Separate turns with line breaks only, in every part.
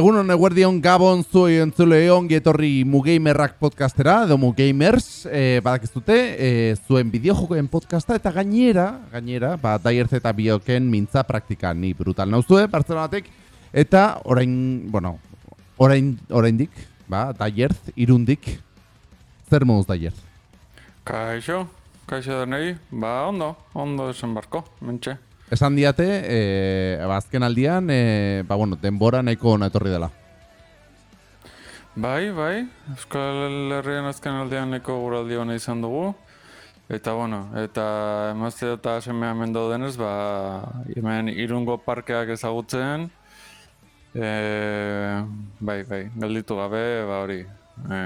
Egun hon eguerdion gabon zui entzule ongi etorri Mugamerrak podcastera, edo Mugamers, e, badak ez dute, e, zuen bideojokoen podcasta, eta gainera, gainera, ba, daierz eta bioken mintza praktika ni brutal nauzue, Barcelonatek, eta orain, bueno, orain, oraindik, ba, daierz, irundik, zer moduz daierz?
Kaixo, kaixo denei, ba ondo, ondo desembarko, mentxe.
Esan diate, e, azken aldian, e, ba, bueno, denbora nahiko ona etorri dela.
Bai, bai, Euskal Herrian azken aldean neko guraldi hona izan dugu. Eta, bueno, eta emazte eta semea mendo denez, ba, hemen irungo parkeak ezagutzen. E, bai, bai, gelditu gabe, ba hori. E,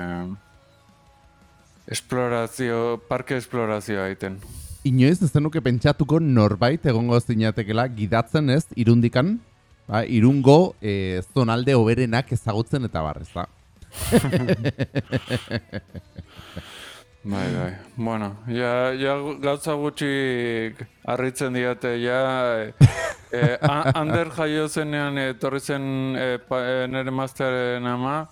esplorazio, parke esplorazioa egiten.
Inoiz ez zenuke pentsatuko norbait egongo zinatekela gidatzen ez irundikan, ba, irungo e, zonalde oberenak ezagutzen eta bar, ez da?
bai, bai. Bueno, ja, ja gauza gutxi harritzen diate, ja... E, Ander jaio zenean etorri zen e, e, nire maztearen ama,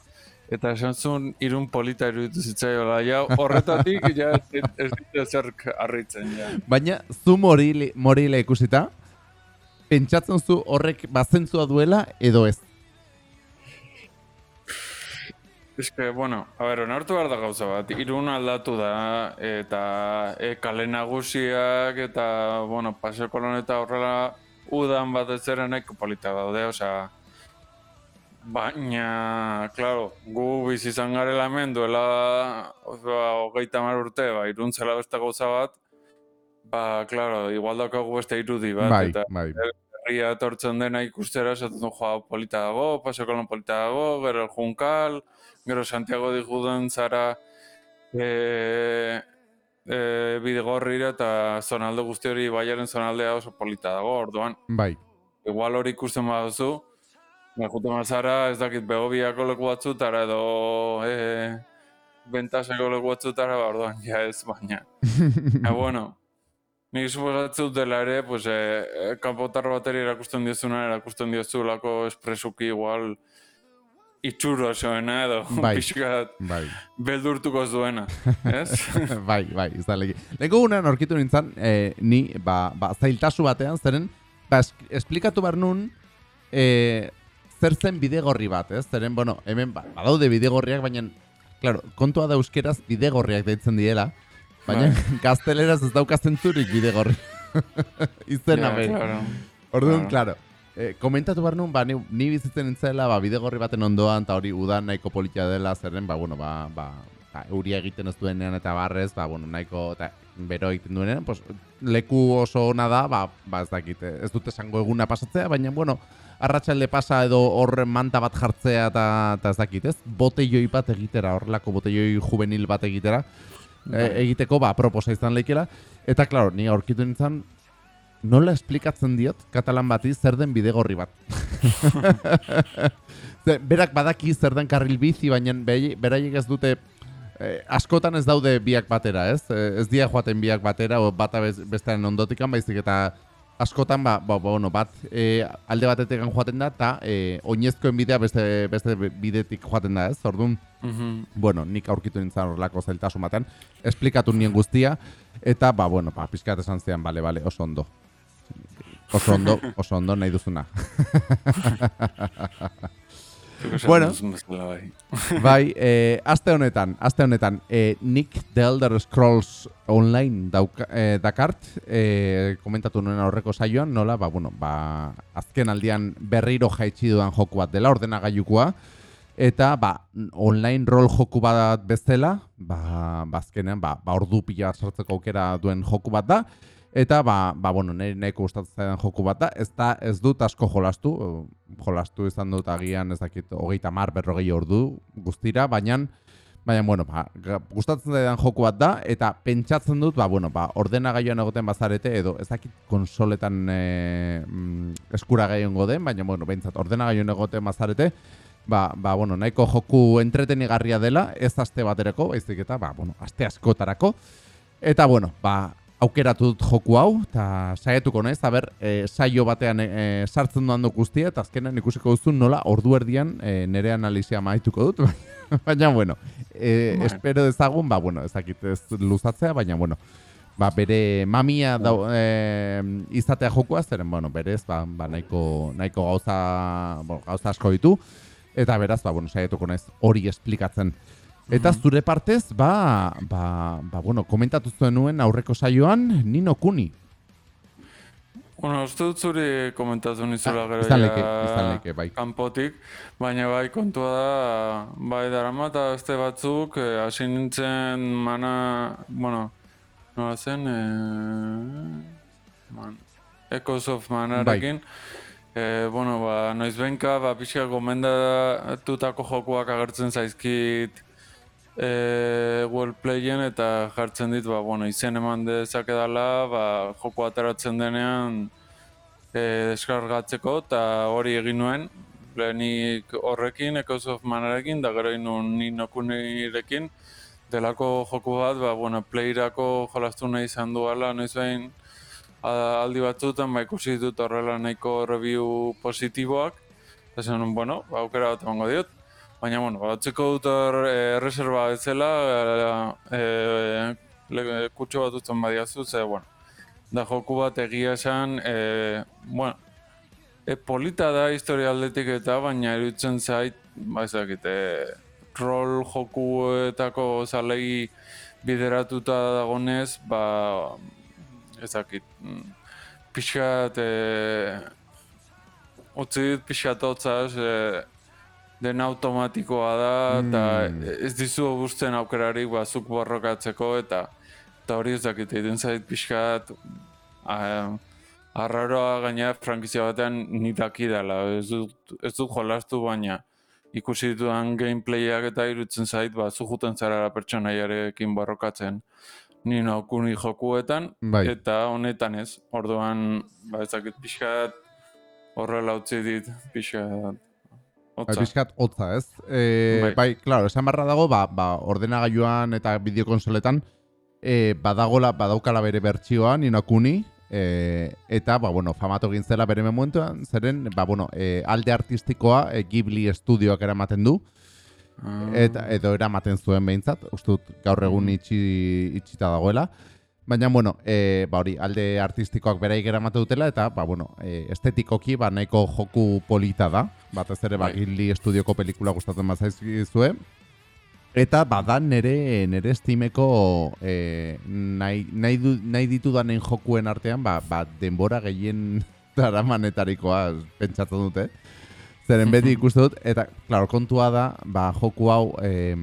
Eta esan zuen irun polita iruditu zitzaioa. Ja, horretatik ja, ez, ez dut zerk harritzen. Ja.
Baina zu morile, morile ikusita, pentsatzen zu horrek bazentzua duela edo ez?
Que, bueno, a ber, onartu behar da gauza bat, irun aldatu da, eta e, kale nagusiak, eta, bueno, paseo kolon eta horrela, udan bat ez zeren polita daude, osea, Baina, klaro, gu bizi izan garela hemen duela hogeita mar urte, ba, iruntzela beste gauza bat, ba, klaro, igual daukagu beste irudi bat,
bai,
eta
bai.
herria etortzen dena ikustera, esaten du, joa, polita dago, paseo kolon polita dago, gero el Junkal, gero Santiago di Juden zara e, e, bidegorrira eta zonalde guzti hori baiaren zonaldea oso polita dago, orduan.
Bai.
Igual hori ikusten baduzu, Ba, jute mazara, ez dakit, begobiako leku batzutara edo e, bentaseko leku batzutara, ba, orduan, ja ez, baina. e, bueno, nik suposatzen dela ere, pues, e, kanpotar bateri erakusten diozuna, erakusten diozulako espresuki igual itxurro zoena edo
bai,
pixkat
bai.
beldurtuko zuena, ez?
bai, bai, ez da legi. Lego gunean orkitu nintzen, e, ni, ba, ba, zailtasu batean, zeren, ba, es, esplikatu behar nun, e, zer zen bidegorri bat, ez? Zeren, bueno, hemen ba, badaude bidegorriak, baina, claro, kontua da euskeraz bidegorriak deitzen diela, baina
Bai.
gazteleraz ez daukazen zurik bidegorri. Izena
Ja,
bere.
claro.
Orduan,
claro.
claro, eh, komentatu behar nun, ba, ni, ni bizitzen nintzela, ba, bidegorri baten ondoan, eta hori udan nahiko politia dela, zerren, ba, bueno, ba, ba, ba, euria egiten ez duenean eta barrez, ba, bueno, nahiko, eta bero egiten duenean, pues, leku oso ona da, ba, ba, ez dakit, eh, ez dute esango eguna pasatzea, baina, bueno, arratsalde pasa edo horren manta bat jartzea eta, ez dakit, ez? Botelloi bat egitera, horrelako botelloi juvenil bat egitera, e,
Bai.
egiteko, ba, proposa izan leikela. Eta, klaro, ni aurkitu nintzen, nola esplikatzen diot katalan bati zer den bidegorri bat. Ze, berak badaki zer den karril bizi, baina berai- beraiek ez dute eh, askotan ez daude biak batera, ez? Eh, ez dia joaten biak batera, o bata bez, bestearen ondotikan, baizik eta askotan, ba, ba, ba, bueno, bat e, alde batetik joaten da, eta e, oinezkoen bidea beste, beste bidetik joaten da, ez? Orduan,
Mhm.
bueno, nik aurkitu nintzen horrelako zailtasun batean, esplikatu nien guztia, eta, ba, bueno, ba, pizkat esan zian, bale, bale, oso ondo. Oso ondo, oso ondo nahi duzuna. Bueno.
bai.
bai, e, aste honetan, aste honetan, e, nik The Elder Scrolls Online dauka, e, dakart, e, komentatu nuen aurreko saioan, nola, ba, bueno, ba, azken aldian berriro jaitsi dudan joku bat dela, ordenagailukoa, eta, ba, online rol joku bat bezala, ba, ba azkenean, ba, ba ordu pila sartzeko aukera duen joku bat da, Eta, ba, ba bueno, nire nahiko gustatzen zaidan joku bat da, ez da, ez dut asko jolastu, jolastu izan dut agian, ez dakit, hogeita mar, berrogei ordu guztira, baina, baina, bueno, ba, gustatzen zaidan joku bat da, eta pentsatzen dut, ba, bueno, ba, ordenagailuan egoten bazarete, edo ez dakit konsoletan e, eskura gehiongo den, baina, bueno, behintzat, ordenagailuan egoten bazarete, ba, ba, bueno, nahiko joku entretenigarria dela, ez aste baterako, baizik eta, ba, bueno, aste askotarako, eta, bueno, ba, aukeratu dut joku hau, eta saietuko naiz, aber, e, saio batean e, sartzen duan duk guztia, eta azkenan ikusiko duzu nola ordu erdian e, nere analizia maituko dut, baina, bueno, e, espero dezagun, ba, bueno, ezakit ez luzatzea, baina, bueno, ba, bere mamia da, e, izatea jokua, zeren, bueno, berez, ba, ba nahiko, nahiko gauza, bueno, gauza asko ditu, eta beraz, ba, bueno, saietuko naiz hori esplikatzen. Eta zure partez, ba, ba, ba bueno, komentatu nuen aurreko saioan, Nino Kuni.
Bueno, uste dut zuri komentatu nizula
ah,
gero
izan leke, izan leke, bai.
kanpotik, baina bai kontua da, bai darama eta azte batzuk, eh, hasi nintzen mana, bueno, nola zen, eh, man, Echoes of Manarekin, bai. eh, bueno, ba, noiz benka, ba, pixka gomendatutako jokuak agertzen zaizkit, e, playen eta jartzen dit, ba, bueno, izen eman dezake dela, ba, joko ateratzen denean e, deskargatzeko, eta hori egin nuen, lehenik horrekin, Echoes of Manarekin, da gero inun ninokunirekin, delako joku bat, ba, bueno, playerako jolastu nahi izan duela, noiz behin aldi batzutan, ba, ikusi dut horrela nahiko review positiboak, eta zen, bueno, aukera bat emango diot, Baina, bueno, batzeko dut e, reserva etzela, e, e, kutxo bat dutzen badiazu, ze, bueno, da joku bat egia esan, e, bueno, e, polita da historia aldetik eta, baina erutzen zait, ba, ezakit, e, rol jokuetako zalei bideratuta dagonez, ba, ezakit, mm, pixat, e, utzi dit pixat otzaz, e, den automatikoa da, eta mm. ez dizu obusten aukerarik bazuk borrokatzeko, eta eta hori ez dakit egiten zait pixkat arraroa gaina frankizia batean nitaki dela, ez dut, ez dut jolastu baina ikusi ditudan gameplayak eta irutzen zait, ba, zu juten zara pertsonaiarekin borrokatzen ni naukuni jokuetan, bai. eta honetan ez, orduan, ba, ez dakit pixkat horrela utzi dit, pixkat
Bai, bizkat, hotza, ez? E, bai. bai, klaro, esan barra dago, ba, ba, ordenagailuan eta bideokonsoletan e, badagola, badaukala bere bertsioan, inakuni, e, eta, ba, bueno, famatu egin zela bere momentuan, zeren, ba, bueno, e, alde artistikoa e, Ghibli Studioak eramaten du, ah. eta, edo eramaten zuen behintzat, ustut gaur egun mm. itxi, itxita dagoela, Baina, bueno, e, ba hori, alde artistikoak beraik eramate dutela, eta, ba, bueno, e, estetikoki, ba, nahiko joku polita da. Bat ez ere, ba, bai. gildi estudioko pelikula gustatzen bazaizkizue. Eta, ba, da, nere, nere estimeko e, nahi, nahi, du, nahi ditu danen jokuen artean, ba, ba denbora gehien daramanetarikoa pentsatzen dute. Zeren beti ikuste dut, eta, klaro, kontua da, ba, joku hau, e,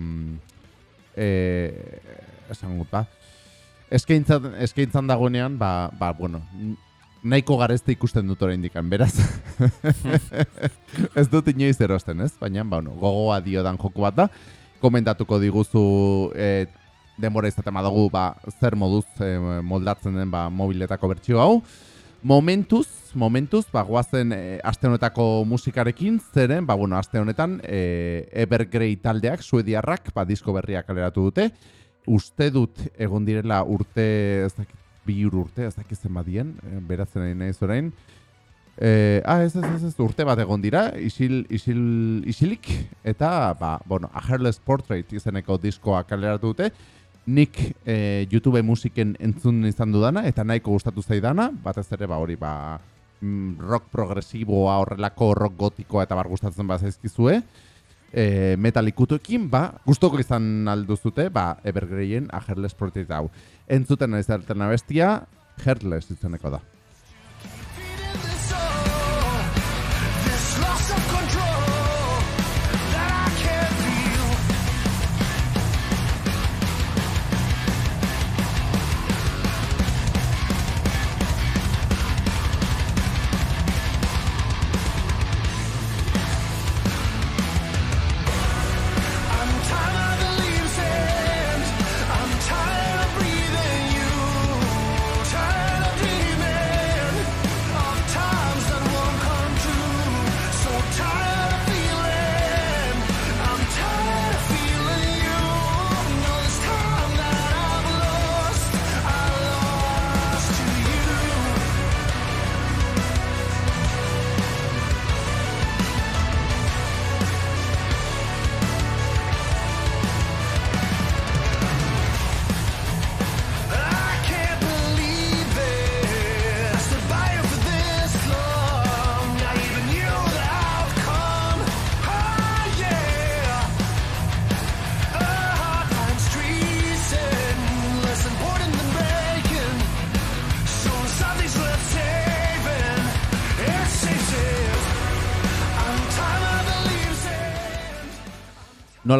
e, esan gut, ba, eskaintzan, eskaintzan dagoenean, ba, ba, bueno, nahiko garezte ikusten dut orain beraz. ez dut inoiz erosten, ez? Baina, ba, bueno, gogoa dio dan joko bat da. Komentatuko diguzu e, denbora izaten badugu, ba, zer moduz e, moldatzen den ba, mobiletako bertsio hau. Momentuz, momentuz, ba, guazen e, aste honetako musikarekin, zeren, ba, bueno, aste honetan, e, Evergrey taldeak, suediarrak, ba, disko berriak kaleratu dute uste dut egon direla urte, ez dakit, bi urte, ez dakit zen badien, eh, beratzen ari nahi zorain. Eh, ah, ez, ez, ez, ez, urte bat egon dira, isil, isil, isilik, eta, ba, bueno, A Hairless Portrait izeneko diskoa kaleratu dute, nik eh, YouTube musiken entzun izan dudana, eta nahiko gustatu zaidana, batez ere, ba, hori, ba, mm, rock progresiboa, horrelako rock gotikoa, eta bar gustatzen bat zaizkizue, e, metalikutuekin, ba, gustoko izan alduzute, ba, Evergrayen a Heartless Protect hau. Entzuten ez bestia, Heartless izaneko da.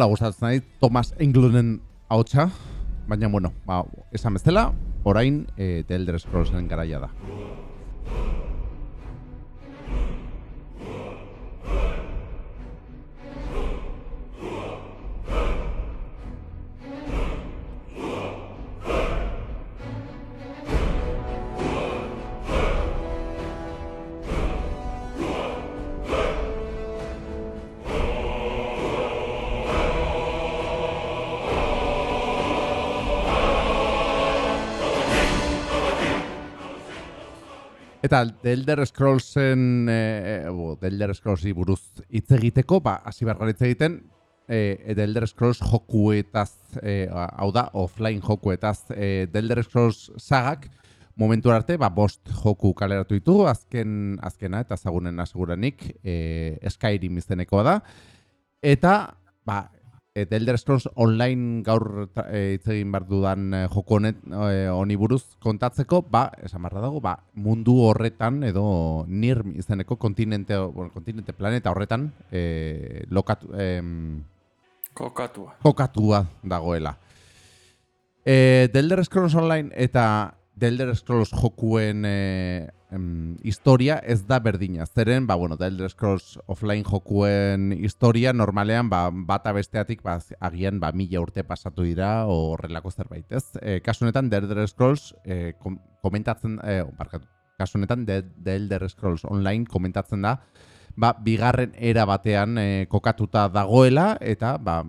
Nola gustatzen nahi, Thomas Englunden hautsa, baina, bueno, ba, esan bezala, orain, e, The Elder Scrollsen garaia da. Eta The Elder Scrollsen, e, e, The Elder Scrollsi buruz hitz egiteko, ba, hasi behar hitz egiten, e, The Elder Scrolls jokuetaz, e, hau da, offline jokuetaz, e, The Elder Scrolls sagak, momentu arte, ba, bost joku kaleratu ditu, azken, azkena eta zagunen aseguranik, e, Skyrim izenekoa da, eta, ba, e, The Elder Scrolls online gaur eh, hitz egin behar dudan e, joko honet honi buruz kontatzeko, ba, esan barra dago, ba, mundu horretan edo nir izeneko kontinente, bueno, kontinente planeta horretan e, lokatu, e,
kokatua.
kokatua dagoela. E, The Elder Scrolls Online eta The Elder Scrolls jokuen e, em, historia ez da berdina. Zeren, ba, bueno, The Elder Scrolls offline jokuen historia normalean ba, bata besteatik ba, agian ba, mila urte pasatu dira o horrelako zerbait, ez? E, kasu honetan The Elder Scrolls e, kom komentatzen, e, barkatu, kasu honetan The, The Elder Scrolls online komentatzen da ba, bigarren era batean e, kokatuta dagoela eta ba,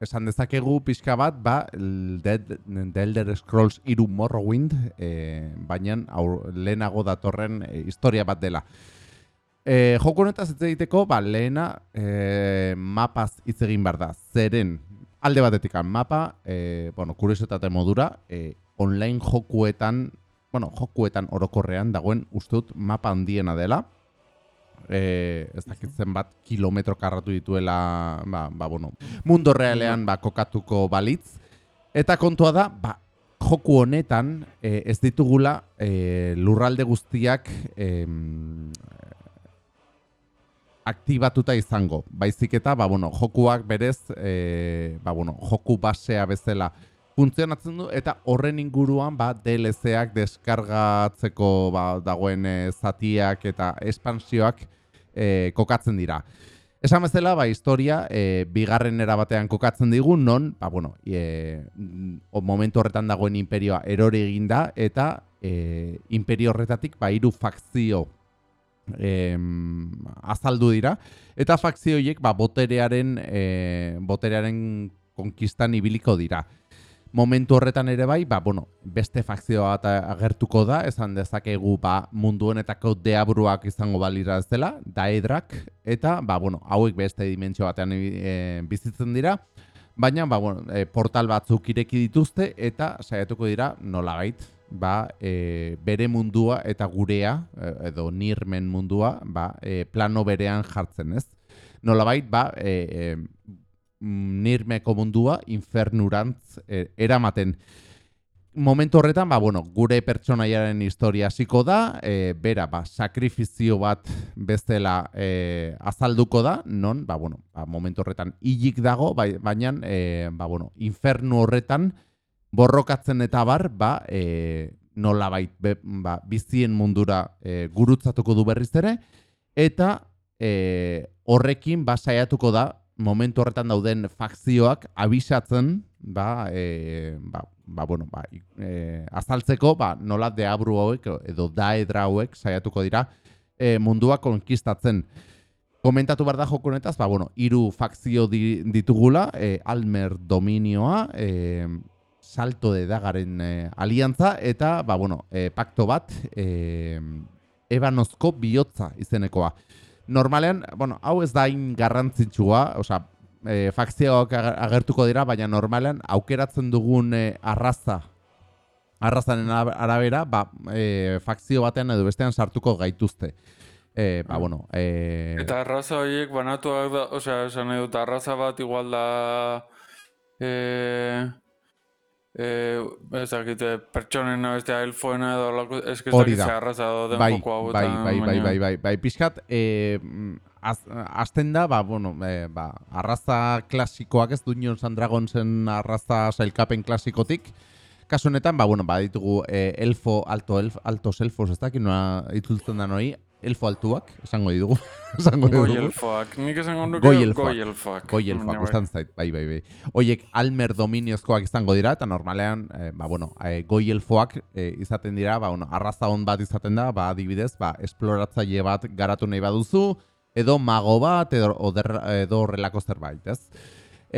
esan dezakegu pixka bat, ba, The, The Elder Scrolls iru Morrowind, e, baina aur, lehenago datorren e, historia bat dela. E, joko honetaz hitz egiteko, ba, lehena e, mapaz hitz egin behar da. Zeren, alde batetik mapa, e, bueno, kuriosotate modura, e, online jokuetan, bueno, jokuetan orokorrean dagoen uste dut mapa handiena dela e, ez dakit zenbat kilometro karratu dituela ba, ba, bueno, mundo realean ba, kokatuko balitz. Eta kontua da, ba, joku honetan e, ez ditugula e, lurralde guztiak e, aktibatuta izango. Baizik eta, ba, bueno, jokuak berez, e, ba, bueno, joku basea bezala funtzionatzen du eta horren inguruan ba DLC-ak deskargatzeko ba, dagoen e, zatiak eta espansioak e, kokatzen dira. Esan bezala, ba, historia e, bigarren erabatean kokatzen digu, non, ba, bueno, e, momentu horretan dagoen imperioa erori eginda, eta e, imperio horretatik, ba, iru fakzio e, azaldu dira, eta fakzioiek, ba, boterearen, e, boterearen konkistan ibiliko dira momentu horretan ere bai, ba, bueno, beste fakzioa bat agertuko da, esan dezakegu ba, mundu honetako deabruak izango balira ez dela, daedrak, eta ba, bueno, hauek beste dimentsio batean e, bizitzen dira, baina ba, bueno, e, portal batzuk ireki dituzte, eta saiatuko dira nolagait, ba, e, bere mundua eta gurea, edo nirmen mundua, ba, e, plano berean jartzen ez. Nolabait, ba, e, e, nirmeko mundua infernurantz e, eramaten. Momentu horretan, ba, bueno, gure pertsonaiaren historia hasiko da, e, bera, ba, sakrifizio bat bestela e, azalduko da, non, ba, bueno, ba, momentu horretan hilik dago, bai, baina, e, ba, bueno, infernu horretan borrokatzen eta bar, ba, e, nola bait, ba, bizien mundura e, gurutzatuko du berriz ere, eta e, horrekin, ba, saiatuko da, momentu horretan dauden fakzioak abisatzen, ba, e, ba, ba, bueno, ba, e, azaltzeko, ba, nola deabru hauek edo daedra hauek saiatuko dira e, mundua konkistatzen. Komentatu behar da jokunetaz, ba, bueno, iru fakzio di, ditugula, e, Almer Dominioa, e, Salto de Dagaren e, aliantza, eta, ba, bueno, e, pakto bat, e, Ebanozko bihotza izenekoa normalean, bueno, hau ez da in garrantzitsua, osea, e, fakzioak agertuko dira, baina normalean aukeratzen dugun e, arraza arrazaren arabera, ba, e, fakzio batean edo bestean sartuko gaituzte. E, ba, bueno, e...
Eta arraza horiek banatuak da, osea, esan edut, arraza bat igual da... E, eh, ez dakite, pertsonena beste elfoena edo lako, ez que ez
Hori
dakit
da.
ze arraza dauden
bai, bai, bai, bai,
baina-
bai, bai, bai, pixkat, e, az, azten da, ba, bueno, e, ba, arraza klasikoak ez Dungeons and Dragonsen arraza sailkapen klasikotik, kasu honetan, ba, bueno, ba, ditugu e, elfo, alto, elf, altos elfos, ez dakit noa itzultzen da hori, elfo altuak, esango ditugu, esango
Goi
ditugu.
elfoak, nik esango nuke
Goi elfoak.
goi elfoak.
Goi elfoak, gustan zait, bai, bai, bai. Oiek almer dominiozkoak izango dira, eta normalean, e, ba, bueno, e, goi elfoak e, izaten dira, ba, bueno, arraza hon bat izaten da, ba, adibidez, ba, esploratzaile bat garatu nahi baduzu, edo mago bat, edo, oder, edo horrelako zerbait, ez?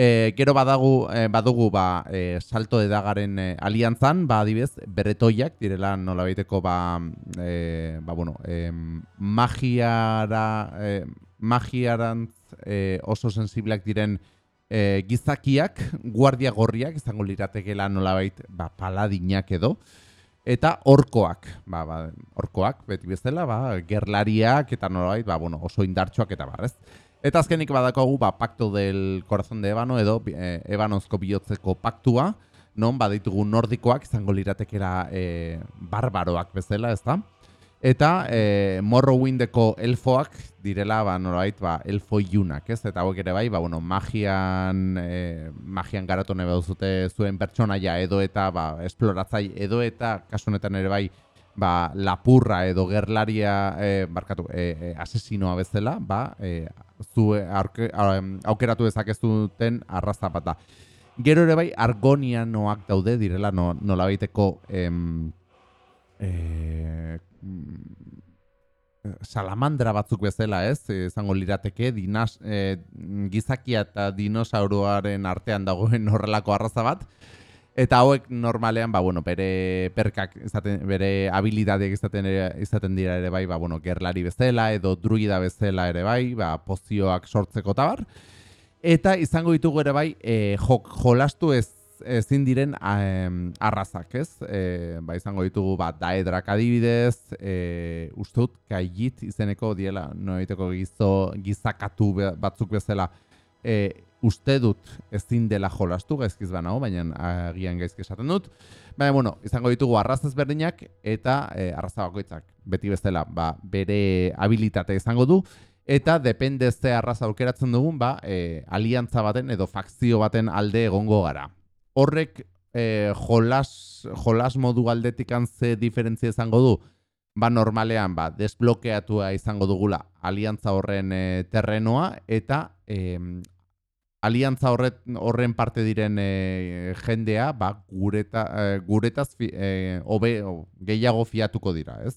E, gero badagu, e, badugu ba, e, salto edagaren e, aliantzan, ba, adibidez, beretoiak direla nola baiteko ba, e, ba, bueno, e, magiara, e, magiarantz e, oso sensibleak diren e, gizakiak, guardia gorriak, izango liratekela nolabait ba, paladinak edo, eta orkoak, ba, ba, orkoak, beti bezala, ba, gerlariak eta nolabait, ba, bueno, oso indartsuak eta bar, ez? Eta azkenik badakogu, ba, pakto del corazón de Ebano edo e, Ebanozko bihotzeko paktua, non baditugu nordikoak izango liratekera e, barbaroak bezala, ezta? Eta e, Morrowindeko elfoak direla, ba, nolabait, ba, elfo iunak, ez? Eta hauek ere bai, ba, bueno, magian, e, magian garatu nahi baduzute zuen pertsonaia edo eta, ba, esploratzai edo eta, kasu honetan ere bai, ba, lapurra edo gerlaria, e, barkatu, e, e, asesinoa bezala, ba, e, zu aurke, aukeratu dezakezuten arraza da. Gero ere bai, argonianoak daude direla no, nolabaiteko em, e, mm, salamandra batzuk bezala, ez? Izango lirateke dinas, e, gizakia eta dinosauroaren artean dagoen horrelako arraza bat. Eta hauek normalean, ba, bueno, bere perkak, izaten, bere habilidadeak izaten, izaten dira ere bai, ba, bueno, gerlari bezala edo druida bezala ere bai, ba, pozioak sortzeko tabar. Eta izango ditugu ere bai, e, jok, jolastu ez ezin diren em, arrazak, ez? E, ba, izango ditugu ba, daedrak adibidez, e, uste dut kailit izeneko diela, noiteko gizo, gizakatu batzuk bezala, e, uste dut ezin dela jolastu, gaizkiz banago, baina agian gaizki esaten dut. Baina, bueno, izango ditugu arraza ezberdinak eta e, arraza bakoitzak beti bezala ba, bere habilitate izango du, eta depende ze arraza aukeratzen dugun, ba, e, aliantza baten edo fakzio baten alde egongo gara. Horrek e, jolas, jolas modu aldetikan ze diferentzia izango du? Ba, normalean, ba, desblokeatua izango dugula aliantza horren e, terrenoa, eta em, aliantza horret, horren parte diren e, jendea, ba, gureta, e, guretaz fi, e, hobe, o, gehiago fiatuko dira, ez?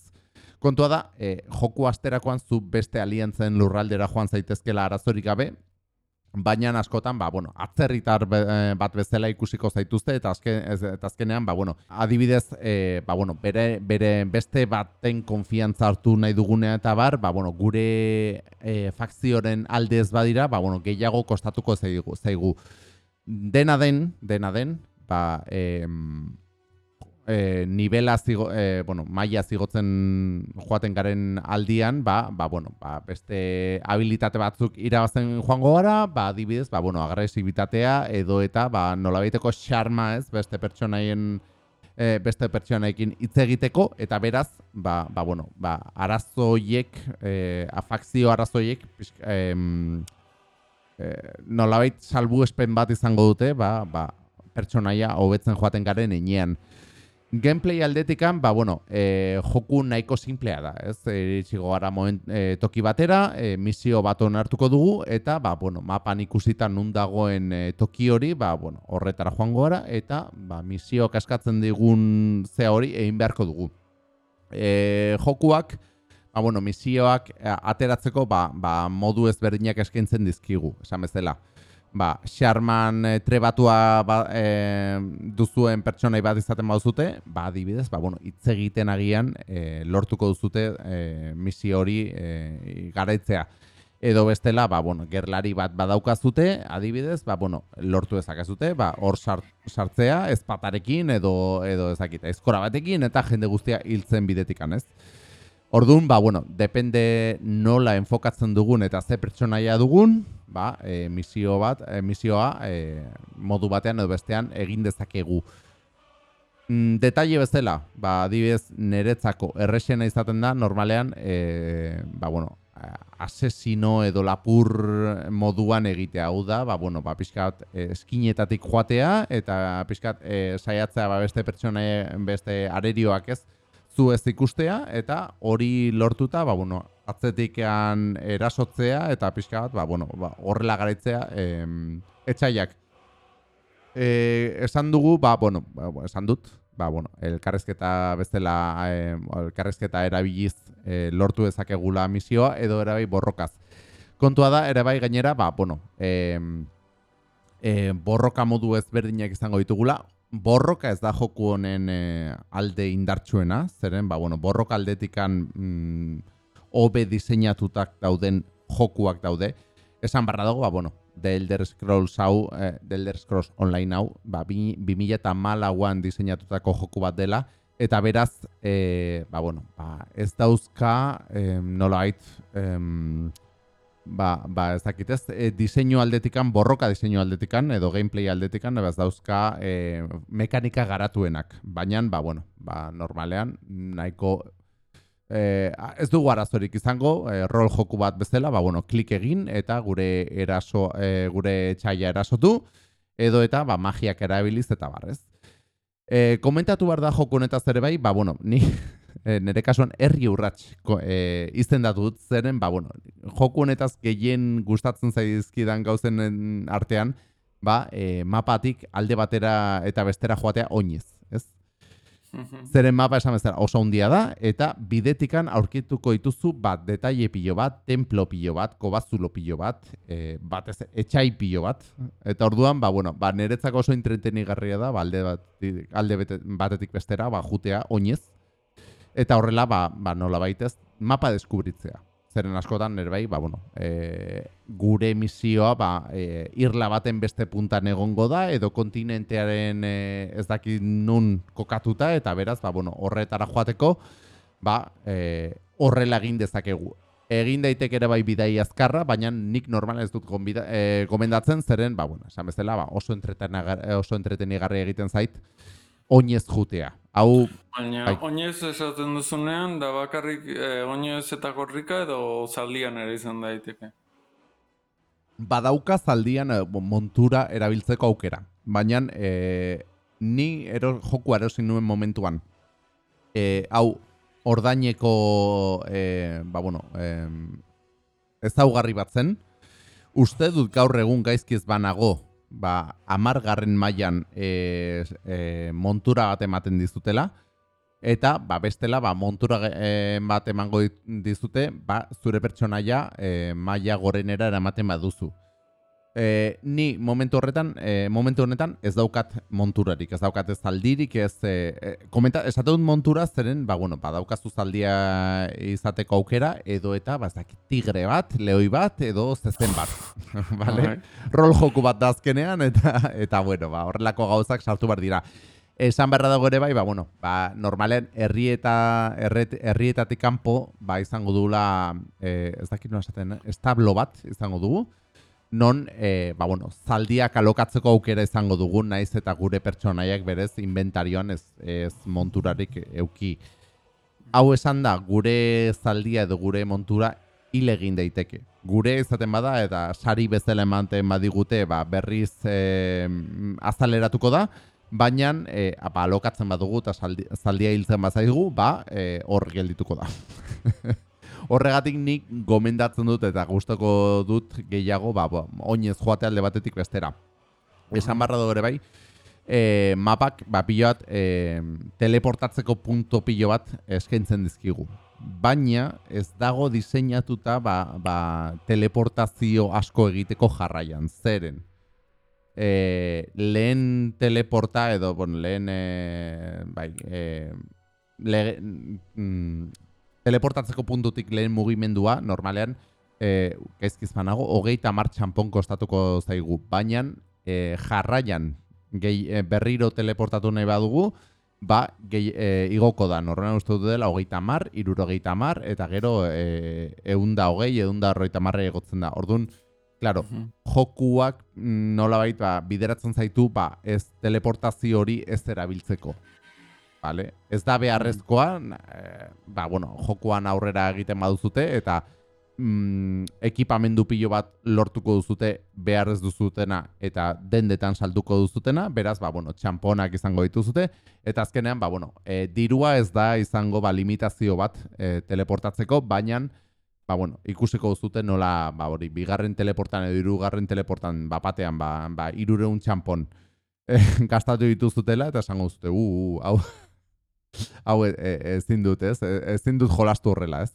Kontua da, e, joku asterakoan zu beste aliantzen lurraldera joan zaitezkela arazorik gabe, baina askotan, ba, bueno, atzerritar eh, bat bezala ikusiko zaituzte, eta, azken, eta azkenean, ba, bueno, adibidez, e, ba, bueno, bere, bere beste baten konfiantza hartu nahi dugunea eta bar, ba, bueno, gure e, fakzioren alde ez badira, ba, bueno, gehiago kostatuko zaigu. zaigu. Dena den, dena den, ba, em, e, nivela zigo, e, bueno, maila zigotzen joaten garen aldian, ba, ba, bueno, ba, beste habilitate batzuk irabazten joango gara, ba, adibidez, ba, bueno, agresibitatea edo eta ba, nolabaiteko xarma ez, beste pertsonaien e, beste pertsonaekin hitz egiteko eta beraz, ba, ba, bueno, ba, arazoiek, e, afakzio arazoiek, pixk- em, e, nolabait salbuespen bat izango dute, ba, ba, pertsonaia hobetzen joaten garen enean. Gameplay aldetikan, ba, bueno, e, joku nahiko simplea da, ez? Iritsi gara moment, e, toki batera, e, misio bat onartuko dugu, eta, ba, bueno, mapan ikusita nun dagoen e, toki hori, ba, bueno, horretara joango gara, eta, ba, misio kaskatzen digun zea hori egin beharko dugu. E, jokuak, ba, bueno, misioak ateratzeko, ba, ba, modu ezberdinak eskaintzen dizkigu, esan bezala ba, xarman e, trebatua ba, e, duzuen pertsonai bat izaten baduzute, ba, adibidez, ba, bueno, hitz egiten agian e, lortuko duzute e, misio hori e, garaitzea. Edo bestela, ba, bueno, gerlari bat badaukazute, adibidez, ba, bueno, lortu dezakezute, ba, hor sart, sartzea, ezpatarekin edo, edo ezakita, ezkora batekin, eta jende guztia hiltzen bidetikan, ez? Orduan, ba, bueno, depende nola enfokatzen dugun eta ze pertsonaia dugun, ba, e, misio bat, e, misioa e, modu batean edo bestean egin dezakegu. mm, detalle bezala, ba, adibidez, neretzako errexena izaten da, normalean, e, ba, bueno, asesino edo lapur moduan egitea hau da, ba, bueno, ba, pixkat eskinetatik joatea, eta pixkat e, saiatzea ba, beste pertsona, beste arerioak ez, zu ez ikustea, eta hori lortuta, ba, bueno, atzetikan erasotzea, eta pixkat, ba, bueno, ba, horrela garaitzea, em, etxaiak. E, esan dugu, ba, bueno, ba, esan dut, ba, bueno, elkarrezketa bezala, eh, elkarrezketa erabiliz eh, lortu dezakegula misioa, edo erabai borrokaz. Kontua da, ere bai gainera, ba, bueno, eh, eh, borroka modu ezberdinak izango ditugula, borroka ez da joku honen eh, alde indartsuena, zeren, ba, bueno, borroka aldetikan mm, hobe diseinatutak dauden jokuak daude, esan barra dago, ba, bueno, The Elder Scrolls hau, eh, The Elder Scrolls Online hau, ba, 2000 eta malauan diseinatutako joku bat dela, eta beraz, eh, ba, bueno, ba, ez dauzka, eh, nola hait, eh, ba, ba, ez dakit ez, eh, diseinu aldetikan, borroka diseinu aldetikan, edo gameplay aldetikan, ez dauzka eh, mekanika garatuenak, baina, ba, bueno, ba, normalean, nahiko Eh, ez dugu arazorik izango, eh, rol joku bat bezala, ba, bueno, klik egin eta gure eraso, eh, gure txaia erasotu, edo eta ba, magiak erabiliz eta barrez. Eh, komentatu behar da joku honetaz ere bai, ba, bueno, ni eh, nire kasuan herri urrats eh, izten dut zeren, ba, bueno, joku honetaz gehien gustatzen zaizkidan gauzen artean, ba, eh, mapatik alde batera eta bestera joatea oinez, ez? Zeren mapa esan bezala oso handia da, eta bidetikan aurkituko dituzu bat detaile pilo bat, templo pilo bat, kobazulo pilo bat, e, bat ez, etxai pilo bat. Eta orduan, ba, bueno, ba, niretzako oso entretenigarria da, ba, alde, bat, alde batetik bestera, ba, jutea, oinez. Eta horrela, ba, ba nola baitez, mapa deskubritzea zeren askotan bai, ba, bueno, e, gure misioa ba, e, irla baten beste puntan egongo da, edo kontinentearen e, ez dakit nun kokatuta, eta beraz, ba, bueno, horretara joateko, ba, e, horrela egin dezakegu. Egin daiteke ere bai bidai azkarra, baina nik normal ez dut e, gomendatzen, zeren, ba, bueno, esan bezala, ba, oso, oso entretenigarri egiten zait, oinez jutea. Hau...
Baina, bai. oinez esaten duzunean, da bakarrik eh, oinez eta korrika edo zaldian ere izan daiteke?
Badauka zaldian eh, montura erabiltzeko aukera. Baina, eh, ni ero, joku erosin nuen momentuan. Eh, hau, ordaineko, eh, ba bueno, eh, ez bat zen. Uste dut gaur egun gaizkiz banago ba, amargarren mailan e, e, montura bat ematen dizutela, eta ba, bestela ba, montura e, bat emango dizute, ba, zure pertsonaia e, maila gorenera eramaten baduzu. E, ni momentu horretan, e, momentu honetan ez daukat monturarik, ez daukat ez zaldirik, ez e, komenta, esate dut montura zeren, ba, bueno, ba, daukazu zaldia izateko aukera, edo eta, ba, ez tigre bat, leoi bat, edo zezen bat, vale? Rol joku bat dazkenean, eta, eta bueno, ba, horrelako gauzak sartu behar dira. Esan berra dago ere bai, ba, bueno, ba, normalen herrieta, herrietatik kanpo, ba, izango dugula, e, ez dakit nola esaten, establo bat izango dugu, non, e, ba, bueno, zaldiak alokatzeko aukera izango dugu, naiz eta gure pertsonaiak berez inventarioan ez, ez monturarik euki. Hau esan da, gure zaldia edo gure montura egin daiteke. Gure izaten bada eta sari bezala ematen badigute ba, berriz e, azaleratuko da, baina e, ba, alokatzen badugu eta zaldia hiltzen bazaigu, ba, e, hor geldituko da. Horregatik nik gomendatzen dut eta gustoko dut gehiago, ba, oinez joate alde batetik bestera. Esan barra ere bai, e, mapak, ba, pilo bat, e, teleportatzeko punto pilo bat eskaintzen dizkigu. Baina ez dago diseinatuta ba, ba, teleportazio asko egiteko jarraian, zeren. E, lehen teleporta edo, bon, lehen, e, bai, e, le, mm, teleportatzeko puntutik lehen mugimendua, normalean, e, gaizkiz banago, hogeita martxan ponko estatuko zaigu, baina e, jarraian gehi, e, berriro teleportatu nahi badugu, ba, gehi, e, igoko da, normalean uste dut dela, hogeita mar, iruro hogeita mar, eta gero e, eunda hogei, eunda horreita marre egotzen da. Orduan, Claro, jokuak mm, nola baita ba, bideratzen zaitu ba, ez teleportazio hori ez erabiltzeko. Vale? Ez da beharrezkoa, eh, ba, bueno, jokoan aurrera egiten baduzute, eta mm, ekipamendu pilo bat lortuko duzute behar duzutena eta dendetan salduko duzutena, beraz, ba, bueno, txamponak izango dituzute, eta azkenean, ba, bueno, e, dirua ez da izango ba, limitazio bat e, teleportatzeko, baina, ba, bueno, ikusiko duzute nola, ba, hori, bigarren teleportan edo irugarren teleportan bapatean, ba, ba, irureun txampon e, gastatu dituzutela, eta esango duzute, uh, uh, hau, e, e, ezin dut, ez? E, ezin dut jolastu horrela, ez?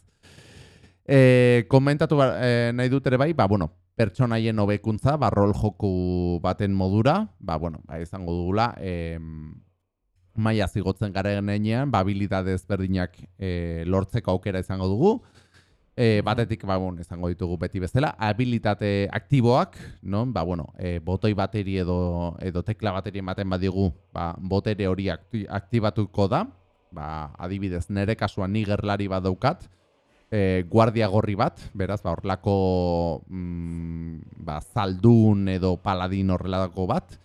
E, komentatu e, nahi dut ere bai, ba, bueno, pertsonaien hobekuntza, ba, rol joku baten modura, ba, bueno, ba, izango dugula, e, maia zigotzen garen enean, ba, habilidade ezberdinak e, lortzeko aukera izango dugu, e, batetik, ba, bueno, izango ditugu beti bezala, habilitate aktiboak, no? ba, bueno, e, botoi bateri edo, edo tekla bateri ematen badigu, ba, botere hori aktibatuko da, ba, adibidez, nere kasuan ni gerlari bat daukat, e, guardia gorri bat, beraz, ba, horrelako mm, ba, zaldun edo paladin horrelako bat,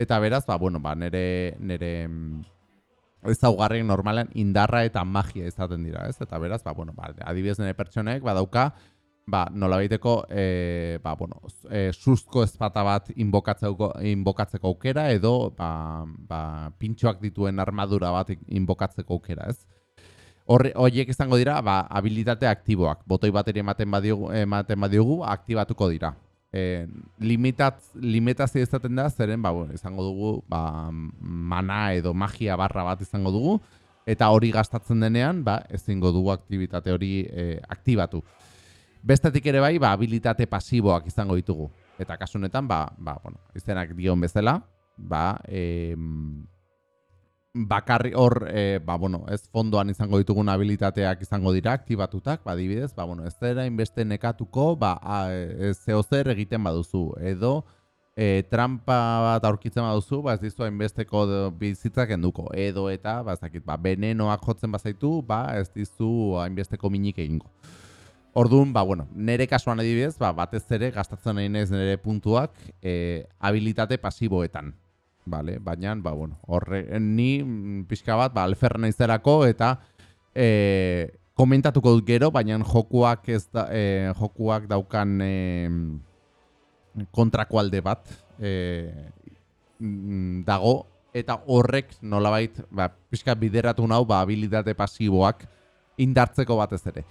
eta beraz, ba, bueno, ba, nere, nere mm, ez daugarren normalen indarra eta magia izaten dira, ez? Eta beraz, ba, bueno, ba, adibidez nire pertsonek, badauka, ba, nola baiteko, e, ba, bueno, e, sustko ezpata bat inbokatzeko, inbokatzeko aukera, edo, ba, ba, pintxoak dituen armadura bat inbokatzeko aukera, ez? Horiek izango dira, ba, habilitate aktiboak. Botoi bateri ematen badiogu, ematen badiogu aktibatuko dira. E, limitat, limitazio izaten da, zeren, ba, bueno, izango dugu, ba, mana edo magia barra bat izango dugu, eta hori gastatzen denean, ba, ezingo dugu aktivitate hori e, aktibatu. Bestetik ere bai, ba, habilitate pasiboak izango ditugu. Eta kasu honetan, ba, ba, bueno, izenak dion bezala, ba, e, bakarri hor, e, ba, bueno, ez fondoan izango ditugun habilitateak izango dira, aktibatutak, ba, dibidez, ba, bueno, ez dira inbeste nekatuko, ba, a, e, zeo egiten baduzu, edo, e, trampa bat aurkitzen baduzu, ba, ez dizu hainbesteko bizitzak enduko, edo eta, ba, zakit, ba, venenoak jotzen bazaitu, ba, ez dizu hainbesteko minik egingo. Orduan, ba, bueno, nere kasuan adibidez, ba, batez ere gastatzen nahi nez nere puntuak e, habilitate pasiboetan. Vale, baina, ba, bueno, horre, ni mm, pixka bat, ba, alfer naizerako eta e, komentatuko dut gero, baina jokuak ez da, e, jokuak daukan e, kontrako alde bat e, dago, eta horrek nolabait, ba, pixka bideratu nau, ba, habilitate pasiboak indartzeko batez ere.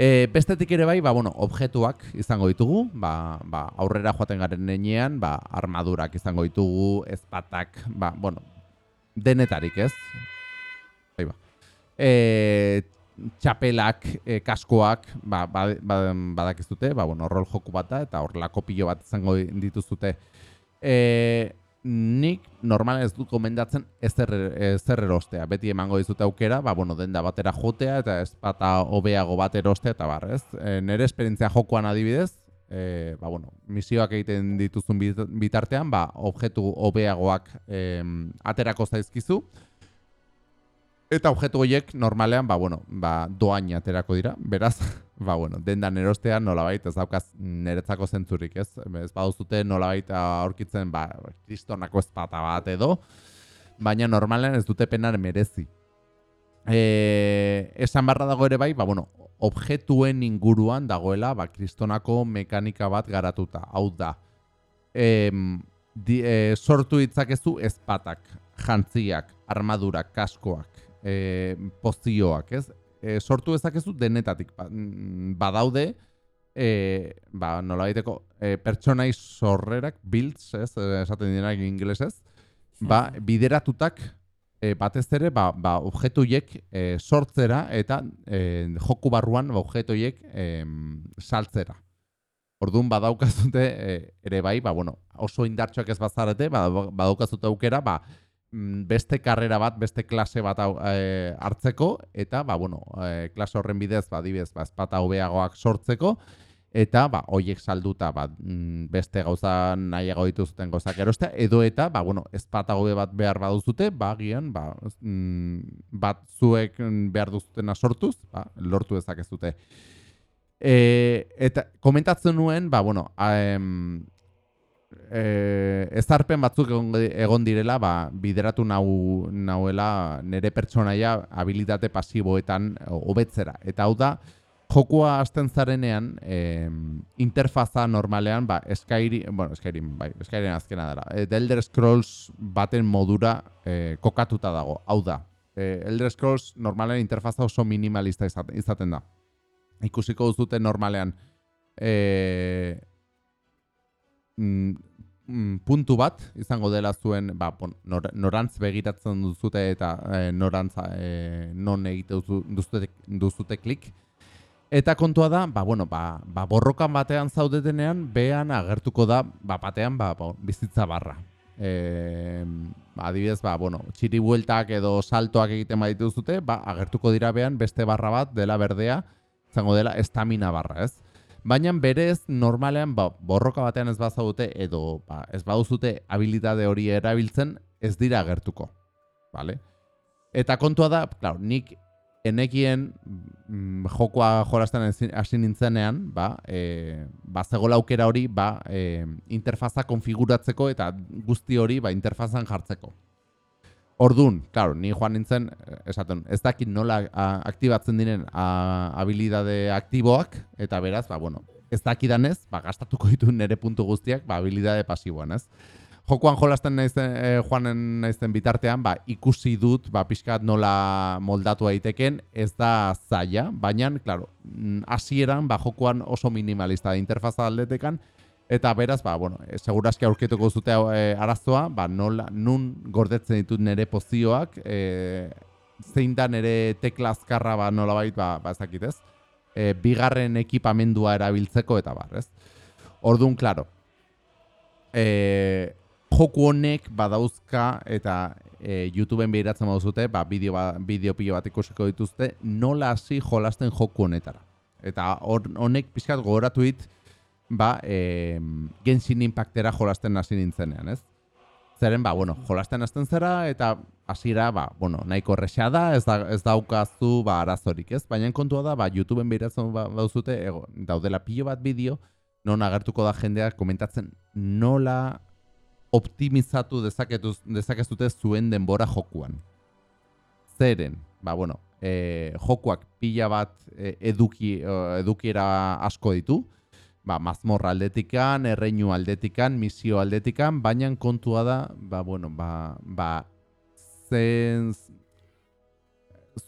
E, bestetik ere bai, ba, bueno, objektuak izango ditugu, ba, ba, aurrera joaten garen nenean, ba, armadurak izango ditugu, ezpatak, ba, bueno, denetarik ez. Bai, ba. E, txapelak, e, kaskoak, ba, ba, ba, badakizute, ba, bueno, rol joku bat da, eta hor lako pilo bat izango dituzute. E, nik normal ez dut komendatzen ezer, ezer erostea. Beti emango dizute aukera, ba, bueno, denda batera jotea eta ez bata hobeago bat erostea eta bar, ez? E, nere esperientzia jokoan adibidez, e, ba, bueno, misioak egiten dituzun bitartean, ba, objektu hobeagoak e, aterako zaizkizu, Eta objektu horiek normalean, ba, bueno, ba, doain aterako dira, beraz, ba, bueno, dendan erostean nolabait ez daukaz niretzako zentzurik, ez? Ez baduzute nolabait aurkitzen, ba, kristonako ezpata bat edo, baina normalean ez dute penar merezi. E, esan barra dago ere bai, ba, bueno, objektuen inguruan dagoela, ba, kristonako mekanika bat garatuta, hau da. E, di, e, sortu ditzakezu ezpatak, jantziak, armadurak, kaskoak, e, pozioak, ez? E, sortu ezakezu denetatik ba, mm, badaude e, ba, nola baiteko e, pertsonai sorrerak builds, ez? Esaten dira inglesez, ba, bideratutak e, batez ere ba, ba, objektuiek e, sortzera eta e, joku barruan ba, objektuiek e, saltzera. Orduan badaukazute e, ere bai, ba, bueno, oso indartxoak ez bazarete, ba, badaukazute aukera, ba, beste karrera bat, beste klase bat e, hartzeko, eta, ba, bueno, e, klase horren bidez, ba, dibez, ba, espata hobeagoak sortzeko, eta, ba, hoiek salduta, ba, mm, beste gauza nahiago dituzuten gauzak erostea, edo eta, ba, bueno, espata hobe bat behar baduzute, ba, gian, ba, mm, bat zuek behar duzutena sortuz, ba, lortu ezak ez dute. E, eta komentatzen nuen, ba, bueno, e, ezarpen batzuk egon, direla, ba, bideratu nau, nauela nere pertsonaia habilitate pasiboetan hobetzera. Eta hau da, jokua hasten zarenean, e, interfaza normalean, ba, Skyrim, bueno, Skyrim, bai, Skyrim azkena dara, e, The Elder Scrolls baten modura e, kokatuta dago, hau da. E, Elder Scrolls normalean interfaza oso minimalista izaten da. Ikusiko duzute normalean, e, mm, puntu bat izango dela zuen ba, bon, nor, norantz begiratzen duzute eta e, norantz e, non egite duzute, duzute klik. Eta kontua da, ba, bueno, ba, ba, borrokan batean zaudetenean, behan agertuko da, ba, batean, ba, ba, bizitza barra. E, ba, adibidez, ba, bueno, txiri bueltak edo saltoak egiten baditu zute, ba, agertuko dira behan beste barra bat dela berdea, izango dela estamina barra, ez? Baina berez normalean ba, borroka batean ez bazaute edo ba, ez baduzute habilitate hori erabiltzen ez dira agertuko. Vale? Eta kontua da, klar, nik enekien mm, jokoa jolasten hasi nintzenean, ba, e, ba zegoela aukera hori ba, e, interfaza konfiguratzeko eta guzti hori ba, interfazan jartzeko. Ordun, claro, ni joan nintzen, eh, esaten, ez dakit nola aktibatzen diren habilidade aktiboak, eta beraz, ba, bueno, ez dakidanez, ba, gastatuko ditu nere puntu guztiak, ba, habilidade pasiboan, ez? Jokoan jolasten naizten, e, joanen naizten bitartean, ba, ikusi dut, ba, pixkat nola moldatu daiteken, ez da zaila, baina, claro, mm, hasieran ba, jokoan oso minimalista da interfaza aldetekan, Eta beraz, ba, bueno, e, segurazki aurketuko zute e, arazoa, ba, nola, nun gordetzen ditut nire pozioak, e, zein da nire tekla azkarra ba, nola bait, ba, ba ezakit ez, e, bigarren ekipamendua erabiltzeko eta bar, ez? Orduan, klaro, e, joku honek badauzka eta e, YouTubeen behiratzen baduzute, ba, bideo, ba, bideo pilo bat ikusiko dituzte, nola hasi jolasten joku honetara. Eta honek pixkat gogoratu dit, ba, e, Genshin Impactera jolasten hasi nintzenean, ez? Zeren, ba, bueno, jolasten hasten zera, eta hasiera, ba, bueno, nahiko resa da, ez, da, ez daukazu, ba, arazorik, ez? Baina kontua da, ba, YouTubeen behiratzen ba, dauzute, ego, daudela pilo bat bideo, non agertuko da jendeak komentatzen nola optimizatu dezakezute zuen denbora jokuan. Zeren, ba, bueno, e, jokuak pila bat e, eduki, edukiera asko ditu, ba, mazmorra aldetikan, erreinu aldetikan, misio aldetikan, baina kontua da, ba, bueno, ba, ba, zen,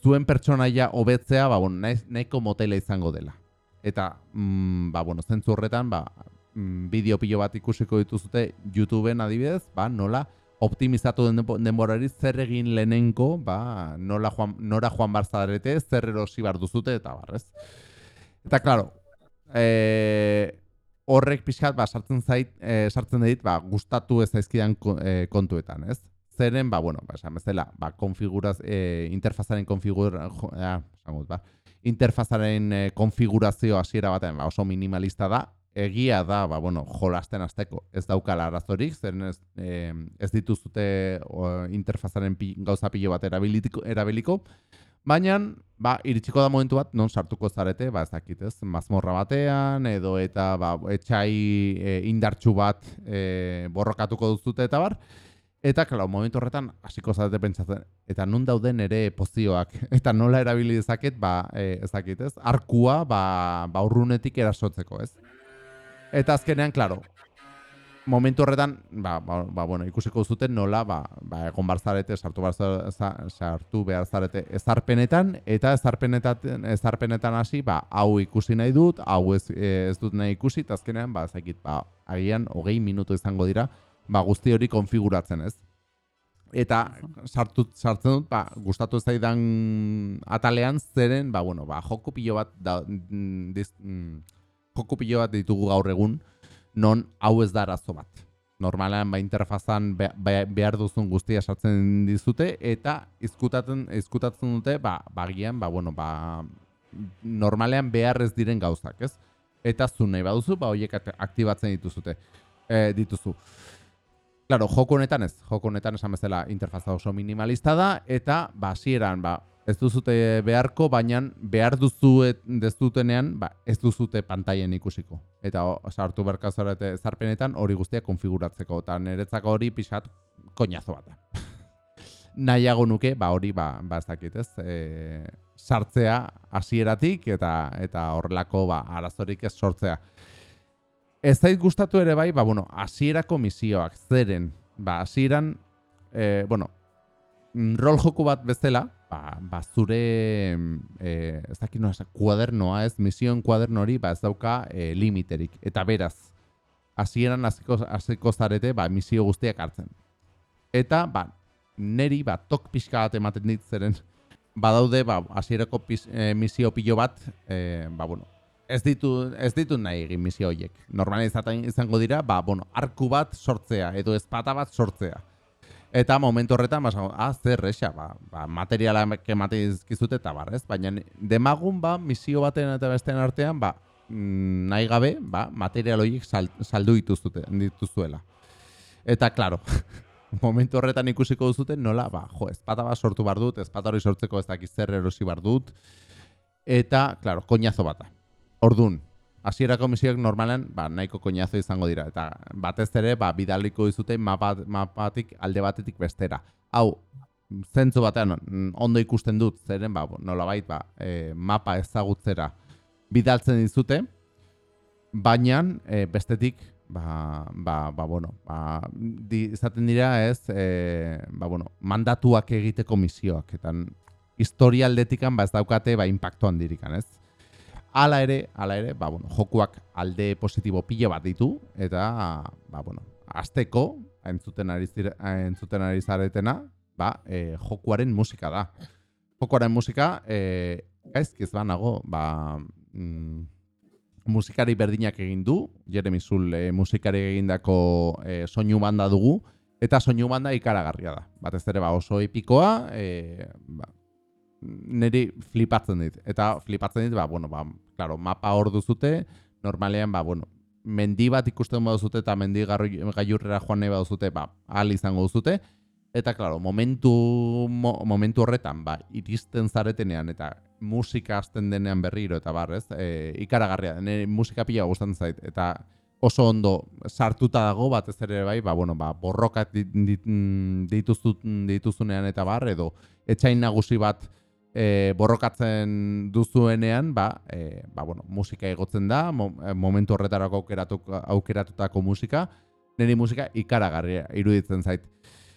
zuen pertsonaia hobetzea, ba, bueno, nahiko motela izango dela. Eta, mm, ba, bueno, zentzu horretan, ba, mm, bideo pilo bat ikusiko dituzute YouTubeen adibidez, ba, nola optimizatu den denborari zer egin lehenenko, ba, nola joan, nora joan barzarete, zer erosi bar duzute, eta barrez. Eta, klaro, e, horrek pixkat ba, sartzen zait, e, sartzen dit, ba, gustatu ez zaizkidan e, kontuetan, ez? Zeren, ba, bueno, ba, esan bezala, ba, konfiguraz, e, interfazaren konfigura, ja, ba, interfazaren e, konfigurazio hasiera batean, ba, oso minimalista da, egia da, ba, bueno, jolasten azteko, ez daukala arazorik, zeren ez, e, ez dituzute o, interfazaren pi, gauza pilo bat erabiliko, Baina, ba, iritsiko da momentu bat, non sartuko zarete, ba, ez dakit ez, mazmorra batean, edo eta, ba, etxai e, indartxu bat e, borrokatuko duzute eta bar. Eta, klar, momentu horretan, hasiko zarete pentsatzen, eta nun dauden ere pozioak, eta nola erabili dezaket, ba, e, ez dakit ez, arkua, ba, ba urrunetik erasotzeko, ez. Eta azkenean, klaro, momentu horretan, ba, ba, ba, bueno, ikusiko zuten nola, ba, ba, egon barzarete, sartu, sartu behar zarete ezarpenetan, eta ezarpenetan, ezarpenetan hasi, ba, hau ikusi nahi dut, hau ez, ez dut nahi ikusi, eta azkenean, ba, zaikit, ba, agian, hogei minutu izango dira, ba, guzti hori konfiguratzen, ez? Eta sartu, sartzen dut, ba, gustatu ez daidan atalean, zeren, ba, bueno, ba, joko pilo bat, da, mm, diz, mm, joko pilo bat ditugu gaur egun, non hau ez da arazo bat. Normalean ba interfazan behar duzun guztia sartzen dizute eta izkutatzen izkutatzen dute ba bagian ba bueno ba normalean behar ez diren gauzak, ez? Eta zu nahi baduzu ba hoiek aktibatzen dituzute. E, dituzu. Claro, joko honetan ez, joko honetan esan bezala interfaza oso minimalista da, eta ba, hasieran ba, ez duzute beharko, baina behar duzuet dezutenean, ba, ez duzute pantaien ikusiko. Eta sartu berkazarete zarpenetan hori guztia konfiguratzeko, eta niretzako hori pixat koñazo bat da. Nahiago nuke, ba hori, ba, ba ez dakit ez, e, sartzea hasieratik eta eta horrelako ba, arazorik ez sortzea. Ez zait gustatu ere bai, ba, bueno, hasierako misioak, zeren, ba, hasieran, e, bueno, rol joku bat bezala, ba, ba zure e, ez dakit no, kuadernoa ez, misioen kuaderno ba, ez dauka e, limiterik. Eta beraz, hasieran hasiko, hasiko zarete ba, misio guztiak hartzen. Eta ba, neri ba, tok pixka bat ematen dit zeren badaude ba, hasierako e, misio pilo bat e, ba, bueno, ez ditu, ez ditu nahi egin misio horiek. Normalizatzen izango dira, ba, bueno, arku bat sortzea, edo ezpata bat sortzea. Eta momentu horretan, ba, ah, zer, esa, ba, ba, materiala kemate izkizute eta bar, ez? Baina demagun, ba, misio baten eta bestean artean, ba, mm, nahi gabe, ba, material horiek saldu dituzute, dituzuela. Eta, klaro, momentu horretan ikusiko duzute, nola, ba, jo, ezpata bat sortu bar dut, ezpata hori sortzeko ez dakiz zer erosi bar dut, eta, klaro, koñazo bata. Ordun, hasierako misioak normalen ba, nahiko koñazo izango dira. Eta batez ere, ba, bidaliko dizute mapat, mapatik alde batetik bestera. Hau, zentzu batean ondo ikusten dut, zeren, ba, nola bait, ba, e, mapa ezagutzera bidaltzen dizute, baina e, bestetik, ba, ba, ba, bueno, ba, di, izaten dira ez, e, ba, bueno, mandatuak egiteko misioak, eta historialdetikan ba, ez daukate ba, impacto handirikan, ez? Hala ere, hala ere, ba, bueno, jokuak alde positibo pila bat ditu, eta, ba, bueno, azteko, entzuten ari, zire, entzuten ari zaretena, ba, e, jokuaren musika da. Jokuaren musika, e, gaizkiz ba, nago, ba, mm, musikari berdinak egin du, Jeremy Zul e, musikari egindako e, soinu banda dugu, eta soinu banda ikaragarria da. Batez ere, ba, oso epikoa, e, ba, niri flipatzen dit. Eta flipatzen dit, ba, bueno, ba, claro, mapa hor duzute, normalean, ba, bueno, mendi bat ikusten baduzute eta mendi gailurrera joan nahi baduzute, ba, ahal izango duzute. Eta, claro, momentu, momentu horretan, ba, iristen zaretenean eta musika azten denean berriro eta barrez, e, ikaragarria, nire musika pila gustan zait. Eta oso ondo sartuta dago batez ere bai, ba, bueno, ba, borrokat dituzunean eta bar, edo etxain nagusi bat e, borrokatzen duzuenean, ba, e, ba, bueno, musika egotzen da, e, momentu horretarako aukeratu, aukeratutako musika, niri musika ikaragarria iruditzen zait.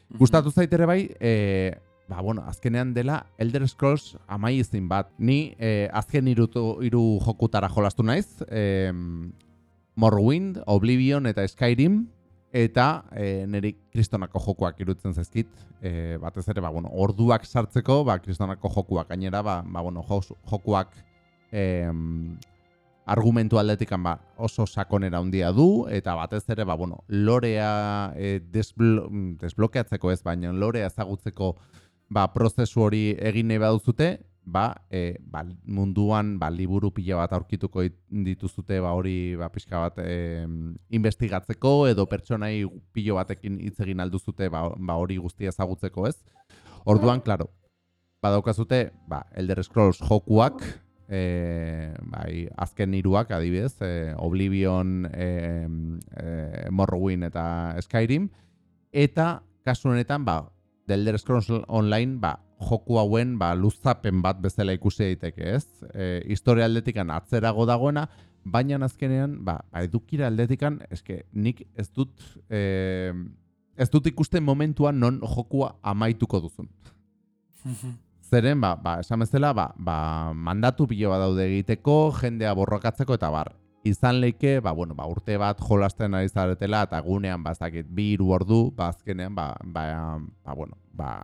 Mhm. Gustatu zait ere bai, e, ba, bueno, azkenean dela Elder Scrolls amai izin bat. Ni e, azken irutu, iru jokutara jolastu naiz, e, Morrowind, Oblivion eta Skyrim, eta e, niri kristonako jokuak irutzen zaizkit, e, batez ere, ba, bueno, orduak sartzeko, ba, kristonako jokuak, gainera, ba, ba bueno, jokuak e, argumentu aldetikan ba, oso sakonera handia du, eta batez ere, ba, bueno, lorea e, desblo, desblokeatzeko ez, baina lorea ezagutzeko ba, prozesu hori egin nahi baduzute, ba, e, ba, munduan ba, liburu pila bat aurkituko dituzute ba, hori ba, pixka bat e, investigatzeko edo pertsonai pilo batekin hitz egin alduzute ba, ba, hori guztia ezagutzeko ez. Orduan, klaro, badaukazute ba, Elder Scrolls jokuak, e, bai, azken hiruak adibidez, e, Oblivion, e, e, Morrowind eta Skyrim, eta kasu honetan, ba, Elder Scrolls Online, ba, joku hauen ba, luzapen bat bezala ikusi daiteke, ez? E, historia aldetikan atzerago dagoena, baina azkenean, ba, edukira aldetikan, eske nik ez dut e, ez dut ikusten momentuan non jokua amaituko duzun. Zeren, ba, ba, esan bezala, ba, ba, mandatu pilo bat daude egiteko, jendea borrokatzeko eta bar. Izan leike, ba, bueno, ba, urte bat jolasten ari zaretela eta gunean, ba, bi iru ordu, ba, azkenean, ba, ba, ba, bueno, ba,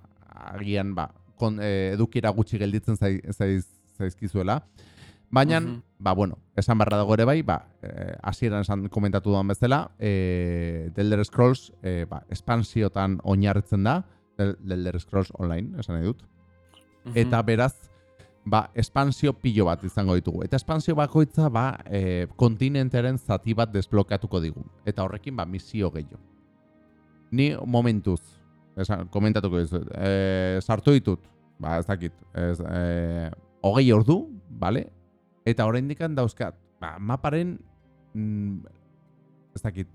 agian, ba, kon, e, edukira gutxi gelditzen zaiz, zaizkizuela. Baina, ba, bueno, esan barra dago ere bai, ba, eh, hasieran esan komentatu duan bezala, e, Delder Scrolls, e, ba, espansiotan oinarritzen da, Delder Scrolls Online, esan nahi dut. Eta beraz, ba, espansio pilo bat izango ditugu. Eta espansio bakoitza, ba, e, kontinenteren zati bat desblokeatuko digu. Eta horrekin, ba, misio gehiago. ni momentuz, esan, komentatuko dizut, e, sartu ditut, ba, ez dakit, ez, e, hogei ordu, bale? Eta oraindik dauzkat, ba, maparen, mm, ez dakit,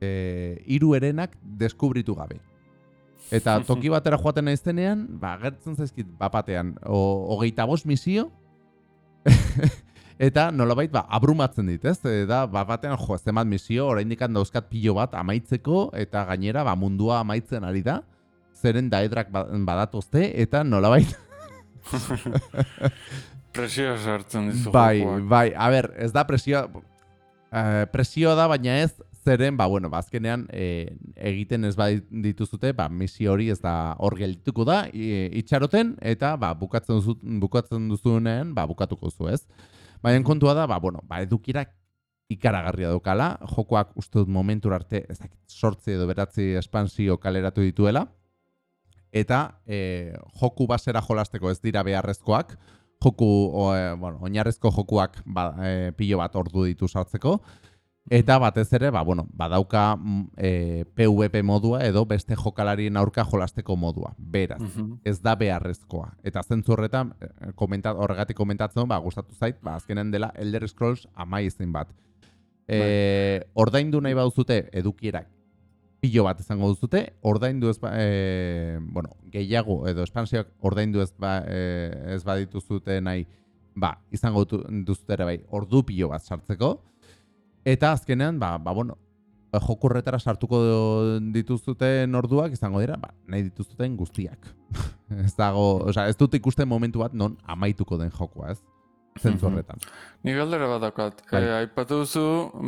e, hiru erenak deskubritu gabe. Eta toki batera joaten naiztenean, ba, gertzen zaizkit, bapatean, hogeita bost misio, eta nolabait ba abrumatzen dit, ez? Da ba batean jo, ez emat misio, oraindik dauzkat pilo bat amaitzeko eta gainera ba mundua amaitzen ari da. Zeren daedrak ba, badatozte eta nolabait
Presio sartzen dizu.
Bai, bai, a ber, ez da presio eh, presio da baina ez zeren ba bueno, bazkenean ba, eh, egiten ez bat dituzute, ba misio hori ez da hor geldituko da itxaroten eta ba bukatzen duzu bukatzen duzunean ba bukatuko zu, ez? Baina kontua da, ba, bueno, ba, edukirak ikaragarria dukala, jokoak uste dut momentu arte, ez dakit, sortzi edo beratzi espansio kaleratu dituela, eta e, joku basera jolasteko ez dira beharrezkoak, joku, o, e, bueno, oinarrezko jokuak ba, e, pilo bat ordu ditu sartzeko, Eta batez ere, ba, bueno, badauka mm, e, PvP modua edo beste jokalarien aurka jolasteko modua. Beraz, ez da beharrezkoa. Eta zentzu horretan, komentat, horregatik komentatzen, ba, gustatu zait, ba, azkenen dela Elder Scrolls ama izin bat. E, ordaindu nahi baduzute edukierak pilo bat izango duzute, ordaindu ez, ba, e, bueno, gehiago edo espansioak ordaindu ez, ba, e, ez badituzute nahi, ba, izango duzute ere bai, ordu pilo bat sartzeko, Eta azkenean, ba, ba bueno, jokurretara sartuko dituzuten orduak izango dira, ba, nahi dituzuten guztiak. ez dago, oza, ez dut ikusten momentu bat non amaituko den jokoa, ez? Zentzu horretan.
Ni galdera bat dakat. Bai. E, aipatu duzu,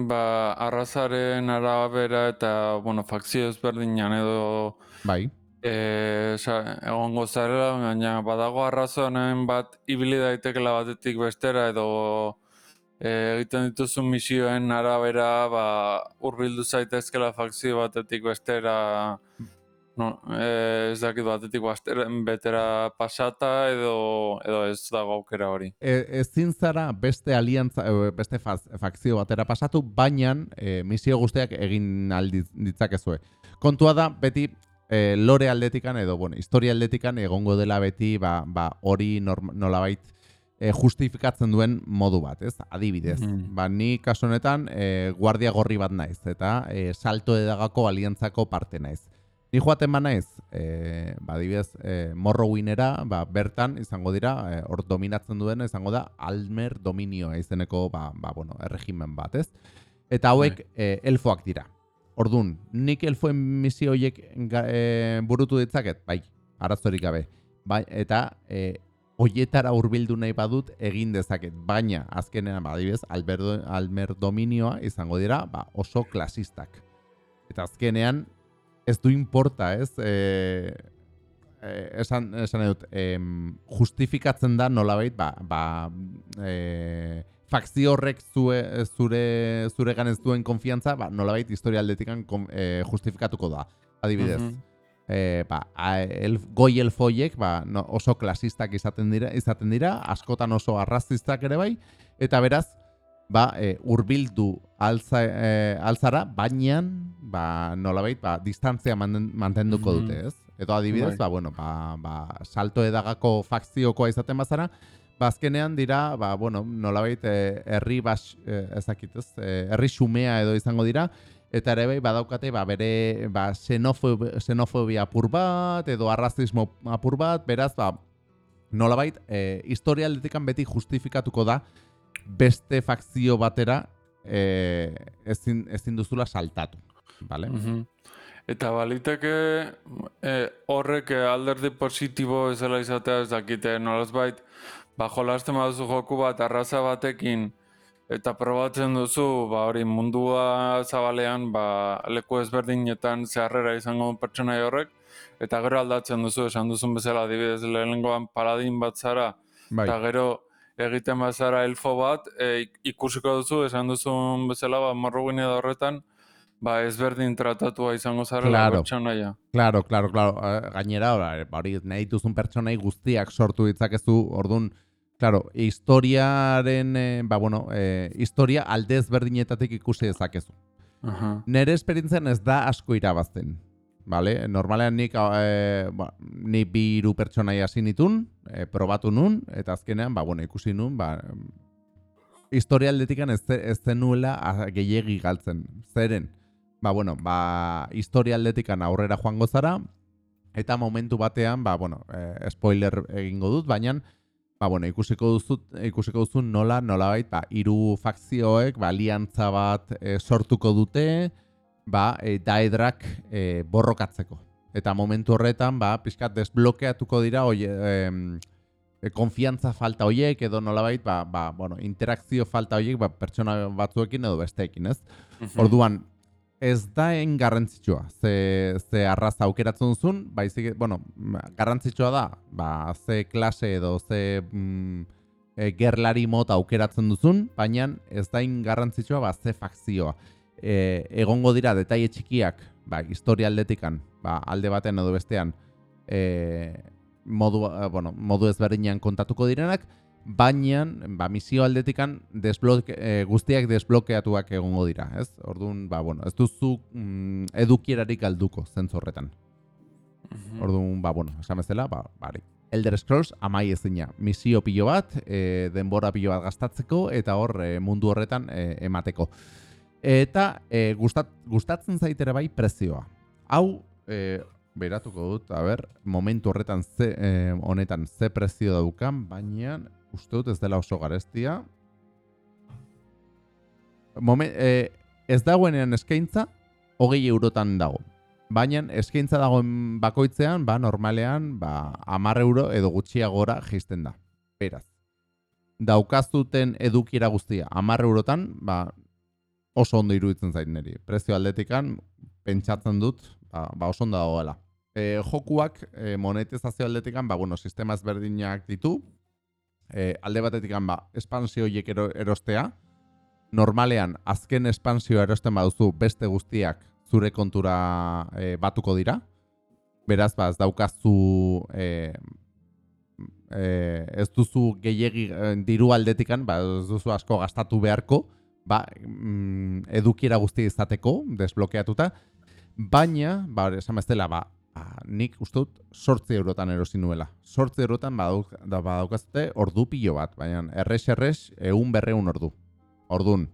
ba, arrazaren arabera eta, bueno, fakzio ezberdinan edo...
Bai.
E, sa, egon gozarela, baina badago arrazonen bat ibili daitekela batetik bestera edo e, egiten dituzun misioen arabera ba, urbildu zaitezkela fakzio batetik bestera no, e, ez dakit batetik betera pasata edo, edo ez dago aukera hori.
E, ez zintzara beste aliantza, beste faz, fakzio batera pasatu, baina e, misio guztiak egin ditzakezue. Kontua da, beti e, lore aldetikan edo, bueno, historia aldetikan egongo dela beti ba, ba, hori nolabait e, justifikatzen duen modu bat, ez? Adibidez. Mm Ba, ni kasu honetan e, guardia gorri bat naiz eta e, salto edagako aliantzako parte naiz. Ni joaten ba naiz, e, ba, adibidez, e, Morrowinera, ba, bertan izango dira, hor dominatzen duen izango da Almer dominioa izeneko, ba, ba, bueno, erregimen bat, ez? Eta hauek e, elfoak dira. Ordun, nik elfoen misio horiek e, burutu ditzaket, bai, arazorik gabe. Bai, eta e, hoietara hurbildu nahi badut egin dezaket, baina azkenean badibez Alberdo Almer dominioa izango dira, ba, oso klasistak. Eta azkenean ez du importa, ez? E, e, esan esan dut, e, justifikatzen da nolabait, ba, ba e, fakzio horrek zue, zure zure ganez duen konfiantza, ba, nolabait historia aldetikan e, justifikatuko da. Adibidez, mm e, ba, el, goi elfoiek ba, no, oso klasistak izaten dira, izaten dira, askotan oso arrazistak ere bai, eta beraz, ba, e, urbildu alza, e, alzara, baina ba, nolabait, ba, distantzia mantenduko mm-hmm. dute, ez? Edo adibidez, bai. ba, bueno, ba, ba, salto edagako fakziokoa izaten bazara, Bazkenean ba, dira, ba, bueno, nolabait, herri bas, ezakituz, herri xumea edo izango dira, eta ere bai badaukate ba bere ba xenofobia apur bat edo arrazismo apur bat, beraz ba nolabait e, historialdetikan beti justifikatuko da beste fakzio batera e, ezin, ezin duzula saltatu, vale?
Mm Eta baliteke e, horrek alderdi positibo ezela izatea ez dakite, nolaz bait, ba jolasten baduzu joku bat arraza batekin, Eta probatzen duzu, ba hori mundua zabalean, ba leku ezberdinetan zeharrera izango pertsonai horrek, eta gero aldatzen duzu, esan duzun bezala, adibidez lehenengoan paladin bat zara, bai. eta gero egiten bat zara elfo bat, e, ikusiko duzu, esan duzun bezala, ba morrugin edo horretan, ba ezberdin tratatua izango zara claro. pertsonaia.
Claro, claro, claro. Gainera, ba, hori nahi duzun pertsonai guztiak sortu ditzakezu, ordun Claro, historiaren, eh, ba, bueno, eh, historia aldez berdinetatik ikusi dezakezu. Uh -huh. Nere esperientzian ez da asko irabazten. Vale? Normalean nik, e, ba, ni bi hiru pertsonaia hasi nitun, e, probatu nun, eta azkenean, ba, bueno, ikusi nun, ba, historialdetikan ez, ez zenuela gehiegi galtzen. Zeren, ba, bueno, ba, historialdetikan aurrera joango zara, eta momentu batean, ba, bueno, e, spoiler egingo dut, baina, ba, bueno, ikusiko duzu, ikusiko duzu nola, nola bait, ba, iru fakzioek, ba, aliantza bat e, sortuko dute, ba, e, daedrak e, borrokatzeko. Eta momentu horretan, ba, pixkat desblokeatuko dira, oi, e, konfiantza falta hoiek edo nolabait, ba, ba, bueno, interakzio falta hoiek, ba, pertsona batzuekin edo besteekin, ez? Orduan, ez da en garrantzitsua, ze, ze arraza aukeratzen duzun, baizik, bueno, garrantzitsua da, ba, ze klase edo ze mm, e, gerlari mota aukeratzen duzun, baina ez da in garrantzitsua, ba, ze fakzioa e, egongo dira detaile txikiak, ba, historia aldetikan, ba, alde batean edo bestean, e, modu, e, bueno, modu ezberdinean kontatuko direnak, baina ba, misio aldetikan desbloke, e, guztiak desblokeatuak egongo dira, ez? Orduan, ba, bueno, ez duzu mm, edukierarik alduko zentzorretan. Mhm. Orduan, ba, bueno, esan bezala, ba, bari. Elder Scrolls amai ezina. Misio pilo bat, e, denbora pilo bat gastatzeko, eta hor e, mundu horretan e, emateko. Eta e, gustat, gustatzen zaitere bai prezioa. Hau, e, beratuko dut, a ber, momentu horretan ze, e, honetan ze prezio daukan, baina uste dut ez dela oso garestia. Momen, e, ez dagoenean eskaintza, hogei eurotan dago. Baina eskaintza dagoen bakoitzean, ba, normalean, ba, amar euro edo gutxiagora jisten da. Beraz. Daukazuten edukira guztia, amar eurotan, ba, oso ondo iruditzen zait niri. Prezio aldetikan, pentsatzen dut, ba, ba oso ondo dagoela. E, jokuak e, monetizazio aldetikan, ba, bueno, sistema ezberdinak ditu. E, alde batetikan, ba, espansio hiek erostea. Normalean, azken espansio erosten baduzu beste guztiak zure kontura e, batuko dira. Beraz, ba, ez daukazu... E, e, ez duzu gehiegi e, diru aldetikan, ba, ez duzu asko gastatu beharko, ba, mm, edukiera guzti izateko, desblokeatuta, baina, ba, esan bezala, ba, ba, nik uste dut sortzi eurotan erosi nuela. Sortzi eurotan badauk, da, badaukazte ordu pilo bat, baina erres erres egun berreun ordu. Ordun,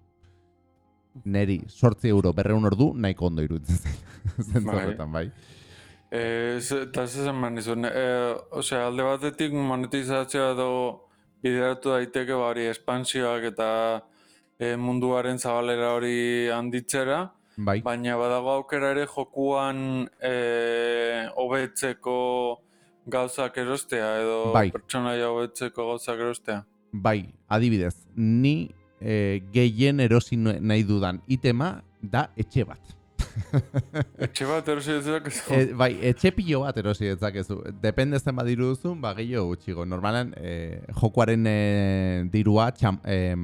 neri sortzi euro berreun ordu nahiko ondo iruditzen zen bai. horretan, bai.
Eta ez esan man izun, e, osea, alde batetik monetizazioa edo bideratu daiteke bari espansioak eta e, munduaren zabalera hori handitzera, bai. baina badago aukera ere jokuan e, hobetzeko gauzak erostea edo bai. pertsonaia hobetzeko gauzak erostea.
Bai, adibidez, ni e, gehien erosi nahi dudan itema da etxe bat.
Etxe bat erosi dezakezu?
E, bai, etxe pilo bat erosi dezakezu. Depende zen badiru duzun, ba, gehiago gutxigo. Normalan, e, jokuaren e, dirua, txam, e,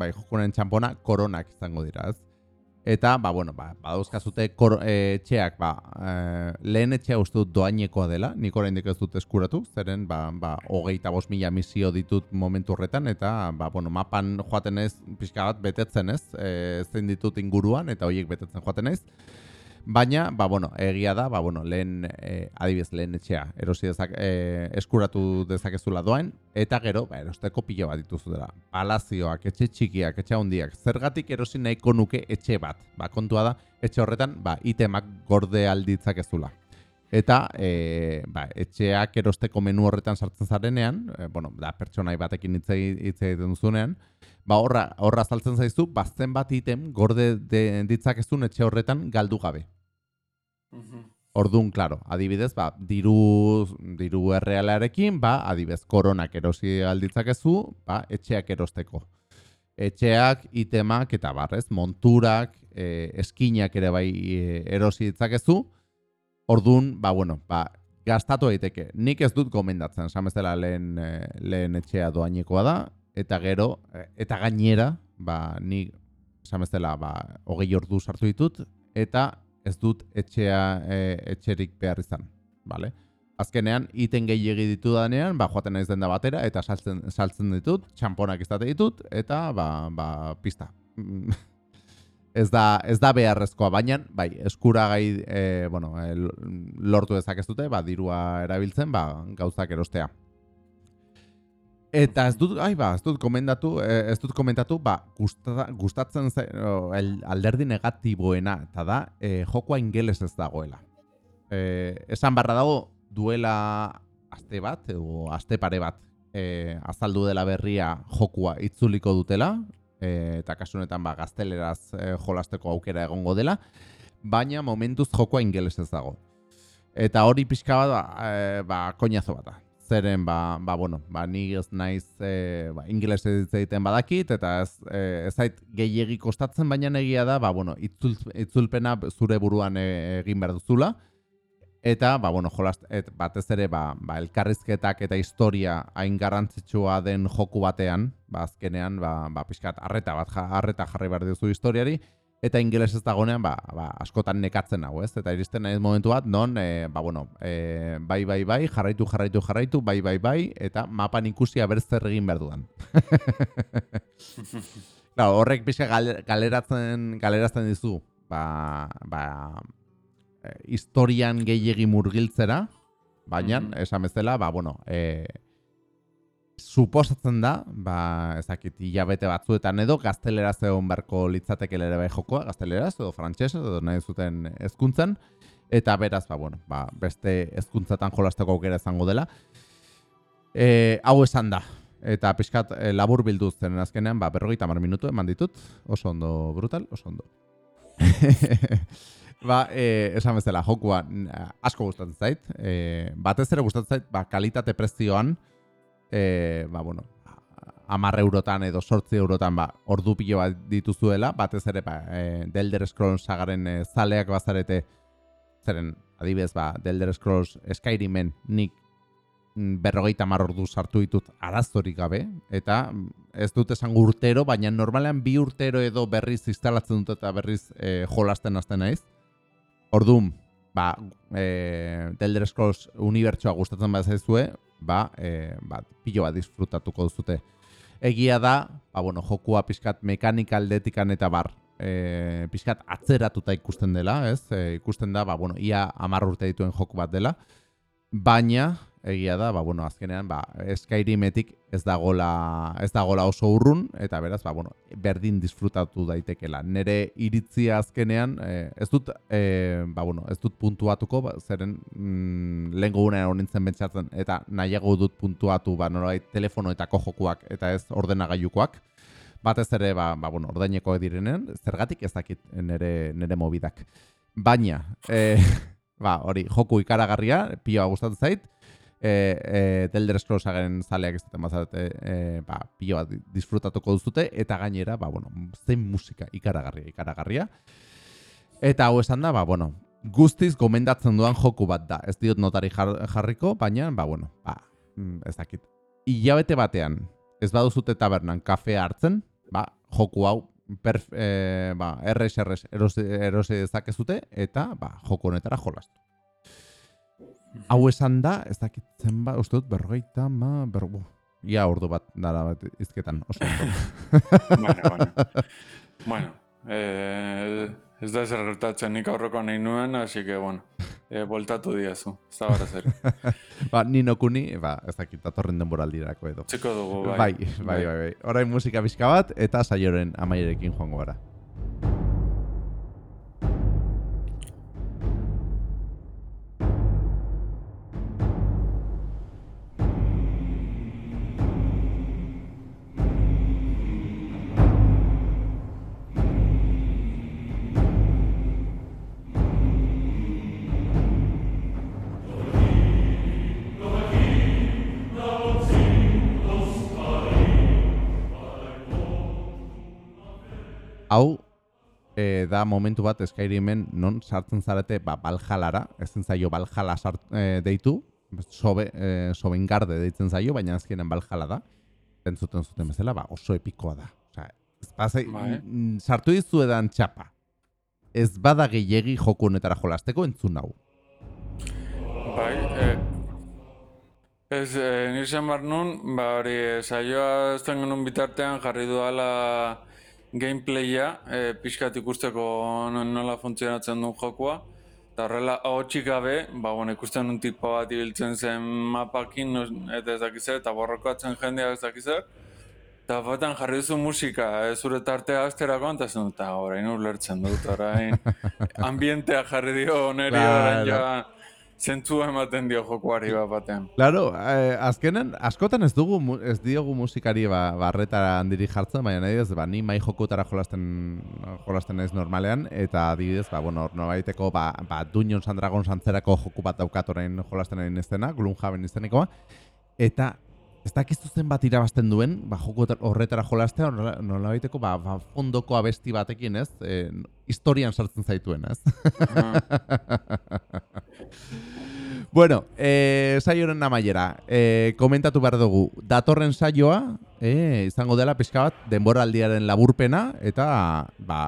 bai, jokuaren txampona, koronak izango dira, ez? Eta, ba, bueno, ba, badauzkazute e, etxeak, ba, e, lehen etxea uste dut doainekoa dela, nik orain ez dut eskuratu, zeren, ba, ba, hogeita bos mila misio ditut momentu horretan, eta, ba, bueno, mapan joaten ez, pixka bat, betetzen ez, e, zein ditut inguruan, eta horiek betetzen joaten ez. Baina, ba, bueno, egia da, ba, bueno, lehen, e, adibidez, lehen etxea, erosi dezak, e, eskuratu dezakezula doain, eta gero, ba, erosteko pilo bat dituzu dela. Palazioak, etxe txikiak, etxe handiak, zergatik erosi nahiko nuke etxe bat. Ba, kontua da, etxe horretan, ba, itemak gorde alditzak ezula. Eta, e, ba, etxeak erosteko menu horretan sartzen zarenean, e, bueno, da, pertsonai batekin hitz egiten duzunean, ba horra horra saltzen zaizu bazten bat item gorde ditzakezun etxe horretan galdu gabe. Ordun, claro, adibidez, ba, diru diru errealarekin, ba, adibidez, koronak erosi alditzakezu, ba, etxeak erosteko. Etxeak, itemak eta barrez, monturak, e, eskinak ere bai e, erosi ditzakezu. Ordun, ba, bueno, ba, gastatu daiteke. Nik ez dut gomendatzen, esan bezala lehen, e, lehen etxea doainekoa da, eta gero, e, eta gainera, ba, ni, esan bezala, ba, hogei ordu sartu ditut, eta ez dut etxea, e, etxerik behar izan, bale? Azkenean, iten gehiagi ditu danean, ba, joaten naiz denda batera, eta saltzen, saltzen ditut, txamponak izate ditut, eta, ba, ba, pista. ez da, ez da beharrezkoa, baina, bai, eskuragai, e, bueno, e, lortu ezak ez dute, ba, dirua erabiltzen, ba, gauzak erostea. Eta ez dut, ai ba, ez dut komendatu, ez dut komentatu, ba, gustatzen ze, alderdi negatiboena, eta da, e, jokoa ingeles ez dagoela. E, esan barra dago, duela aste bat, edo aste pare bat, e, azaldu dela berria jokua itzuliko dutela, e, eta kasunetan ba, gazteleraz e, jolasteko aukera egongo dela, baina momentuz jokoa ingeles ez dago. Eta hori pixka bat, ba, e, ba koinazo bat da zeren ba, ba, bueno, ba, ni ez naiz e, ba, ingeles egiten badakit, eta ez, e, zait gehiagi kostatzen, baina egia da, ba, bueno, itzul, itzulpena zure buruan e, egin behar duzula, eta, ba, bueno, jolast, et, batez ere, ba, ba, elkarrizketak eta historia hain garrantzitsua den joku batean, ba, azkenean, ba, ba, pixkat, arreta bat, arreta jarri behar duzu historiari, eta ingeles ez dagoenean ba, ba, askotan nekatzen nago, ez? Eta iristen naiz momentu bat non e, ba, bueno, e, bai bai bai jarraitu jarraitu jarraitu bai bai bai eta mapan ikusi aber zer egin behar dudan. claro, horrek pixka galeratzen galeratzen dizu. Ba, ba, e, historian gehiegi murgiltzera, baina mm -hmm. esan bezala, ba bueno, eh suposatzen da, ba, ezakit, hilabete batzuetan edo, gazteleraz egon beharko litzateke ere bai jokoa, gazteleraz edo frantxez edo nahi zuten ezkuntzan, eta beraz, ba, bueno, ba, beste ezkuntzatan jolasteko aukera izango dela. E, hau esan da, eta pixkat e, labur bildu zen azkenean, ba, berrogeita mar minutu eman ditut, oso ondo brutal, oso ondo. ba, e, esan bezala, jokua asko gustatzen zait, e, batez ere gustatzen zait, ba, kalitate prezioan, e, ba, bueno, amar eurotan edo sortzi eurotan ba, ordu pilo bat dituzuela, batez ere ba, e, Delder Scrolls sagaren e, zaleak bazarete, zeren adibez ba, Delder Scrolls Skyrimen nik mm, berrogeita mar ordu sartu ditut arazorik gabe, eta ez dut esan urtero, baina normalean bi urtero edo berriz instalatzen dut eta berriz e, jolasten hasten naiz. Ordum, ba, e, Delder Scrolls unibertsoa gustatzen bat zaizue, ba, e, ba, pilo bat disfrutatuko duzute. Egia da, ba, bueno, jokua pixkat mekanika aldetikan eta bar, e, pixkat atzeratuta ikusten dela, ez? E, ikusten da, ba, bueno, ia amarrurte dituen joku bat dela, baina, egia da, ba, bueno, azkenean, ba, Skyrimetik ez dagola, ez dagola oso urrun, eta beraz, ba, bueno, berdin disfrutatu daitekela. Nere iritzia azkenean, eh, ez dut, eh, ba, bueno, ez dut puntuatuko, ba, zeren mm, lehen gogunean honintzen bentsatzen, eta nahiago dut puntuatu, ba, norbait telefono eta kojokuak, eta ez ordenagailukoak, batez ere, ba, ba, bueno, ordaineko direnen, zergatik ez dakit nere, nere mobidak. Baina, eh, ba, hori, joku ikaragarria, pioa gustatzen zait, eh eh Elder Scrollsaren zaleak ez duten bazate eh ba pilo bat disfrutatuko duzute eta gainera ba bueno, zein musika ikaragarria ikaragarria. Eta hau esan da ba bueno, guztiz gomendatzen duan joku bat da. Ez diot notari jarriko, baina ba bueno, ba mm, ez dakit. Ilabete batean ez baduzute tabernan kafe hartzen, ba joku hau per, e, ba, RSRS erosi, erosi dezakezute eta ba, joko honetara jolastu. Hau esan da, ez dakit zenba, uste dut berrogeita, ma, berbo. Ia ordu bat dara bat izketan, oso
bueno, bueno. bueno eh, ez da zer gertatzen nik aurreko nahi nuen, hasi que, bueno, eh, voltatu diazu, ez da bara zer.
ba, nino kuni, ba, ez dakit atorren denboraldirako edo.
Txeko dugu, bai.
Bai, bai, bai, bai. Horain musika bizka bat, eta saioren amaierekin joango gara. Da momentu bat Skyrimen non sartzen zarete ba, baljalara, ez zaio baljala sart, e, deitu, sobe, e, sobengarde deitzen zaio, baina azkenen baljala da, entzuten zuten bezala, ba, oso epikoa da. Osea, ez bai. sartu dizu edan txapa. Ez bada gehiegi joku honetara jolasteko entzun hau.
Bai, e, ez, e, nire bar nun, ba, hori, saioa ez tengen bitartean jarri duala gameplaya, e, pixkat ikusteko no- nola funtzionatzen duen jokua. Eta horrela, ahotsik gabe, ba, bueno, ikusten un tipo bat ibiltzen zen mapakin, eta ez dakize, eta borrokatzen jendea ez dakize. Eta batan jarri duzu musika, e, zure tartea asterako, eta zen, eta orain ulertzen dut, orain ambientea jarri dio, neri orain ja zentzua ematen dio jokuari bat batean.
Claro, eh, azkenen, askotan ez dugu, ez diogu musikari ba, barretara handiri jartzen, baina nahi ez, ba, ni mai jokutara jolasten, jolasten naiz normalean, eta adibidez, ba, bueno, norbaiteko, ba, ba, Dungeons and Dragons antzerako joku bat daukat orain jolasten ari iztena, Gloomhaven izenekoa, eta ez dakizu zen bat irabazten duen, ba, joku horretara jolastea, nola- nolabaiteko, ba, ba, fondoko abesti batekin, ez? E, historian sartzen zaituen, ez?
Ah,
Bueno, eh, saioren amaiera, eh, komentatu behar dugu, datorren saioa, eh, izango dela pixka bat, denboraldiaren laburpena, eta ba,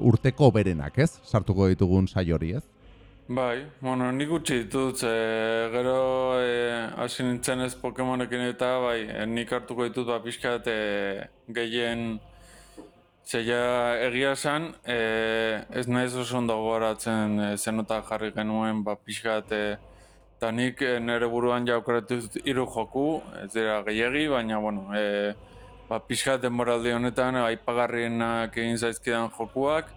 urteko berenak, ez? Sartuko ditugun saio hori, ez?
Bai, bueno, nik gutxi ditut, e, gero e, hasi nintzen ez Pokemonekin eta bai, e, nik hartuko ditut ba pixkat e, gehien Zeia egia esan, e, ez naiz oso ondo gogoratzen e, zenota jarri genuen ba pixkat e, eta nik e, nire buruan jaukeratu hiru joku, ez dira gehiegi, baina bueno, e, ba pixkat denboraldi honetan aipagarrienak egin zaizkidan jokuak,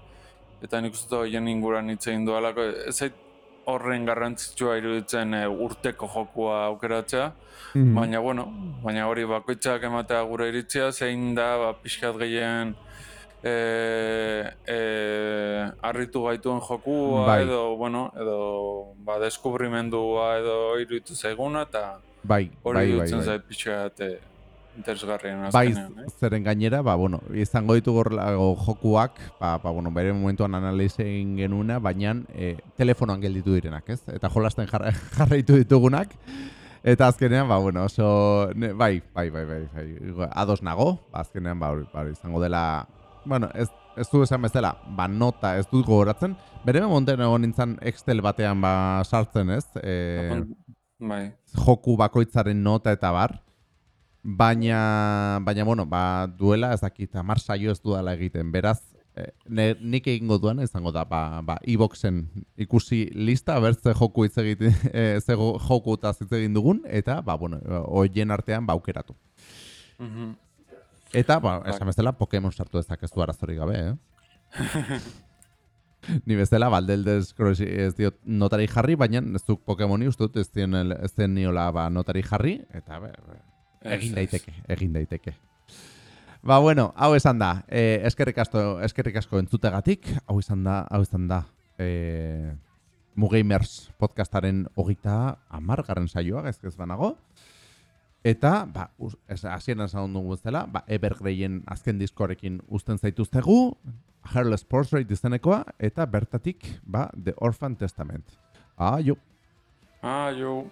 eta nik uste horien inguran hitz egin dualako, ez zait horren garrantzitsua iruditzen e, urteko jokua aukeratzea, baina bueno, baina hori bakoitzak ematea gure iritzia, zein da ba, pixkat gehien e, e, harritu gaituen jokua
Bai.
edo, bueno, edo ba, deskubrimendua edo iruditu zaiguna, eta
Bai,
hori
bai, bai,
iruditzen
bai.
zait pixkat e, interesgarrien
Bai,
eh?
zeren gainera, ba, bueno, izango ditugu horrelako jokuak, ba, ba, bueno, bere momentuan analize egin genuna, baina e, telefonoan gelditu direnak, ez? Eta jolasten jarra, jarraitu ditugunak. Eta azkenean, ba, bueno, oso, ne, bai, bai, bai, bai, bai, ados nago, ba, azkenean, ba, ba, izango dela, bueno, ez, ez du esan bezala, ba, nota, ez dut gogoratzen, bere momentuan egon nintzen Excel batean, ba, sartzen, ez? E,
Bai,
joku bakoitzaren nota eta bar. Baina, baina bueno, ba, duela ez dakit, amar saio ez dudala egiten. Beraz, eh, ne, nik egingo duan izango da, ba, ba, e-boxen ikusi lista, bertze joku hitz egiten, eh, ze joku eta hitz egin dugun, eta, ba, bueno, hoien artean, ba, aukeratu.
mhm.
Eta, ba, esan bezala, Pokemon sartu dezakezu arazorik gabe, eh? Ni bezala, baldeldez ez diot notari jarri, baina ez du Pokemoni uste dut ez, ez den niola ba, notari jarri, eta be, be, egin daiteke, egin daiteke. Ba, bueno, hau esan da, eh, eskerrik, asko, eskerrik asko entzutegatik, hau izan da, hau izan da, eh, Mugamers podcastaren hogeita amargarren saioa, ez banago. Eta, ba, hasieran esan dugu bezala, ba, Evergreyen azken diskorekin uzten zaituztegu, Hairless Portrait izenekoa, eta bertatik, ba, The Orphan Testament. Ah, jo.
Ah, jo.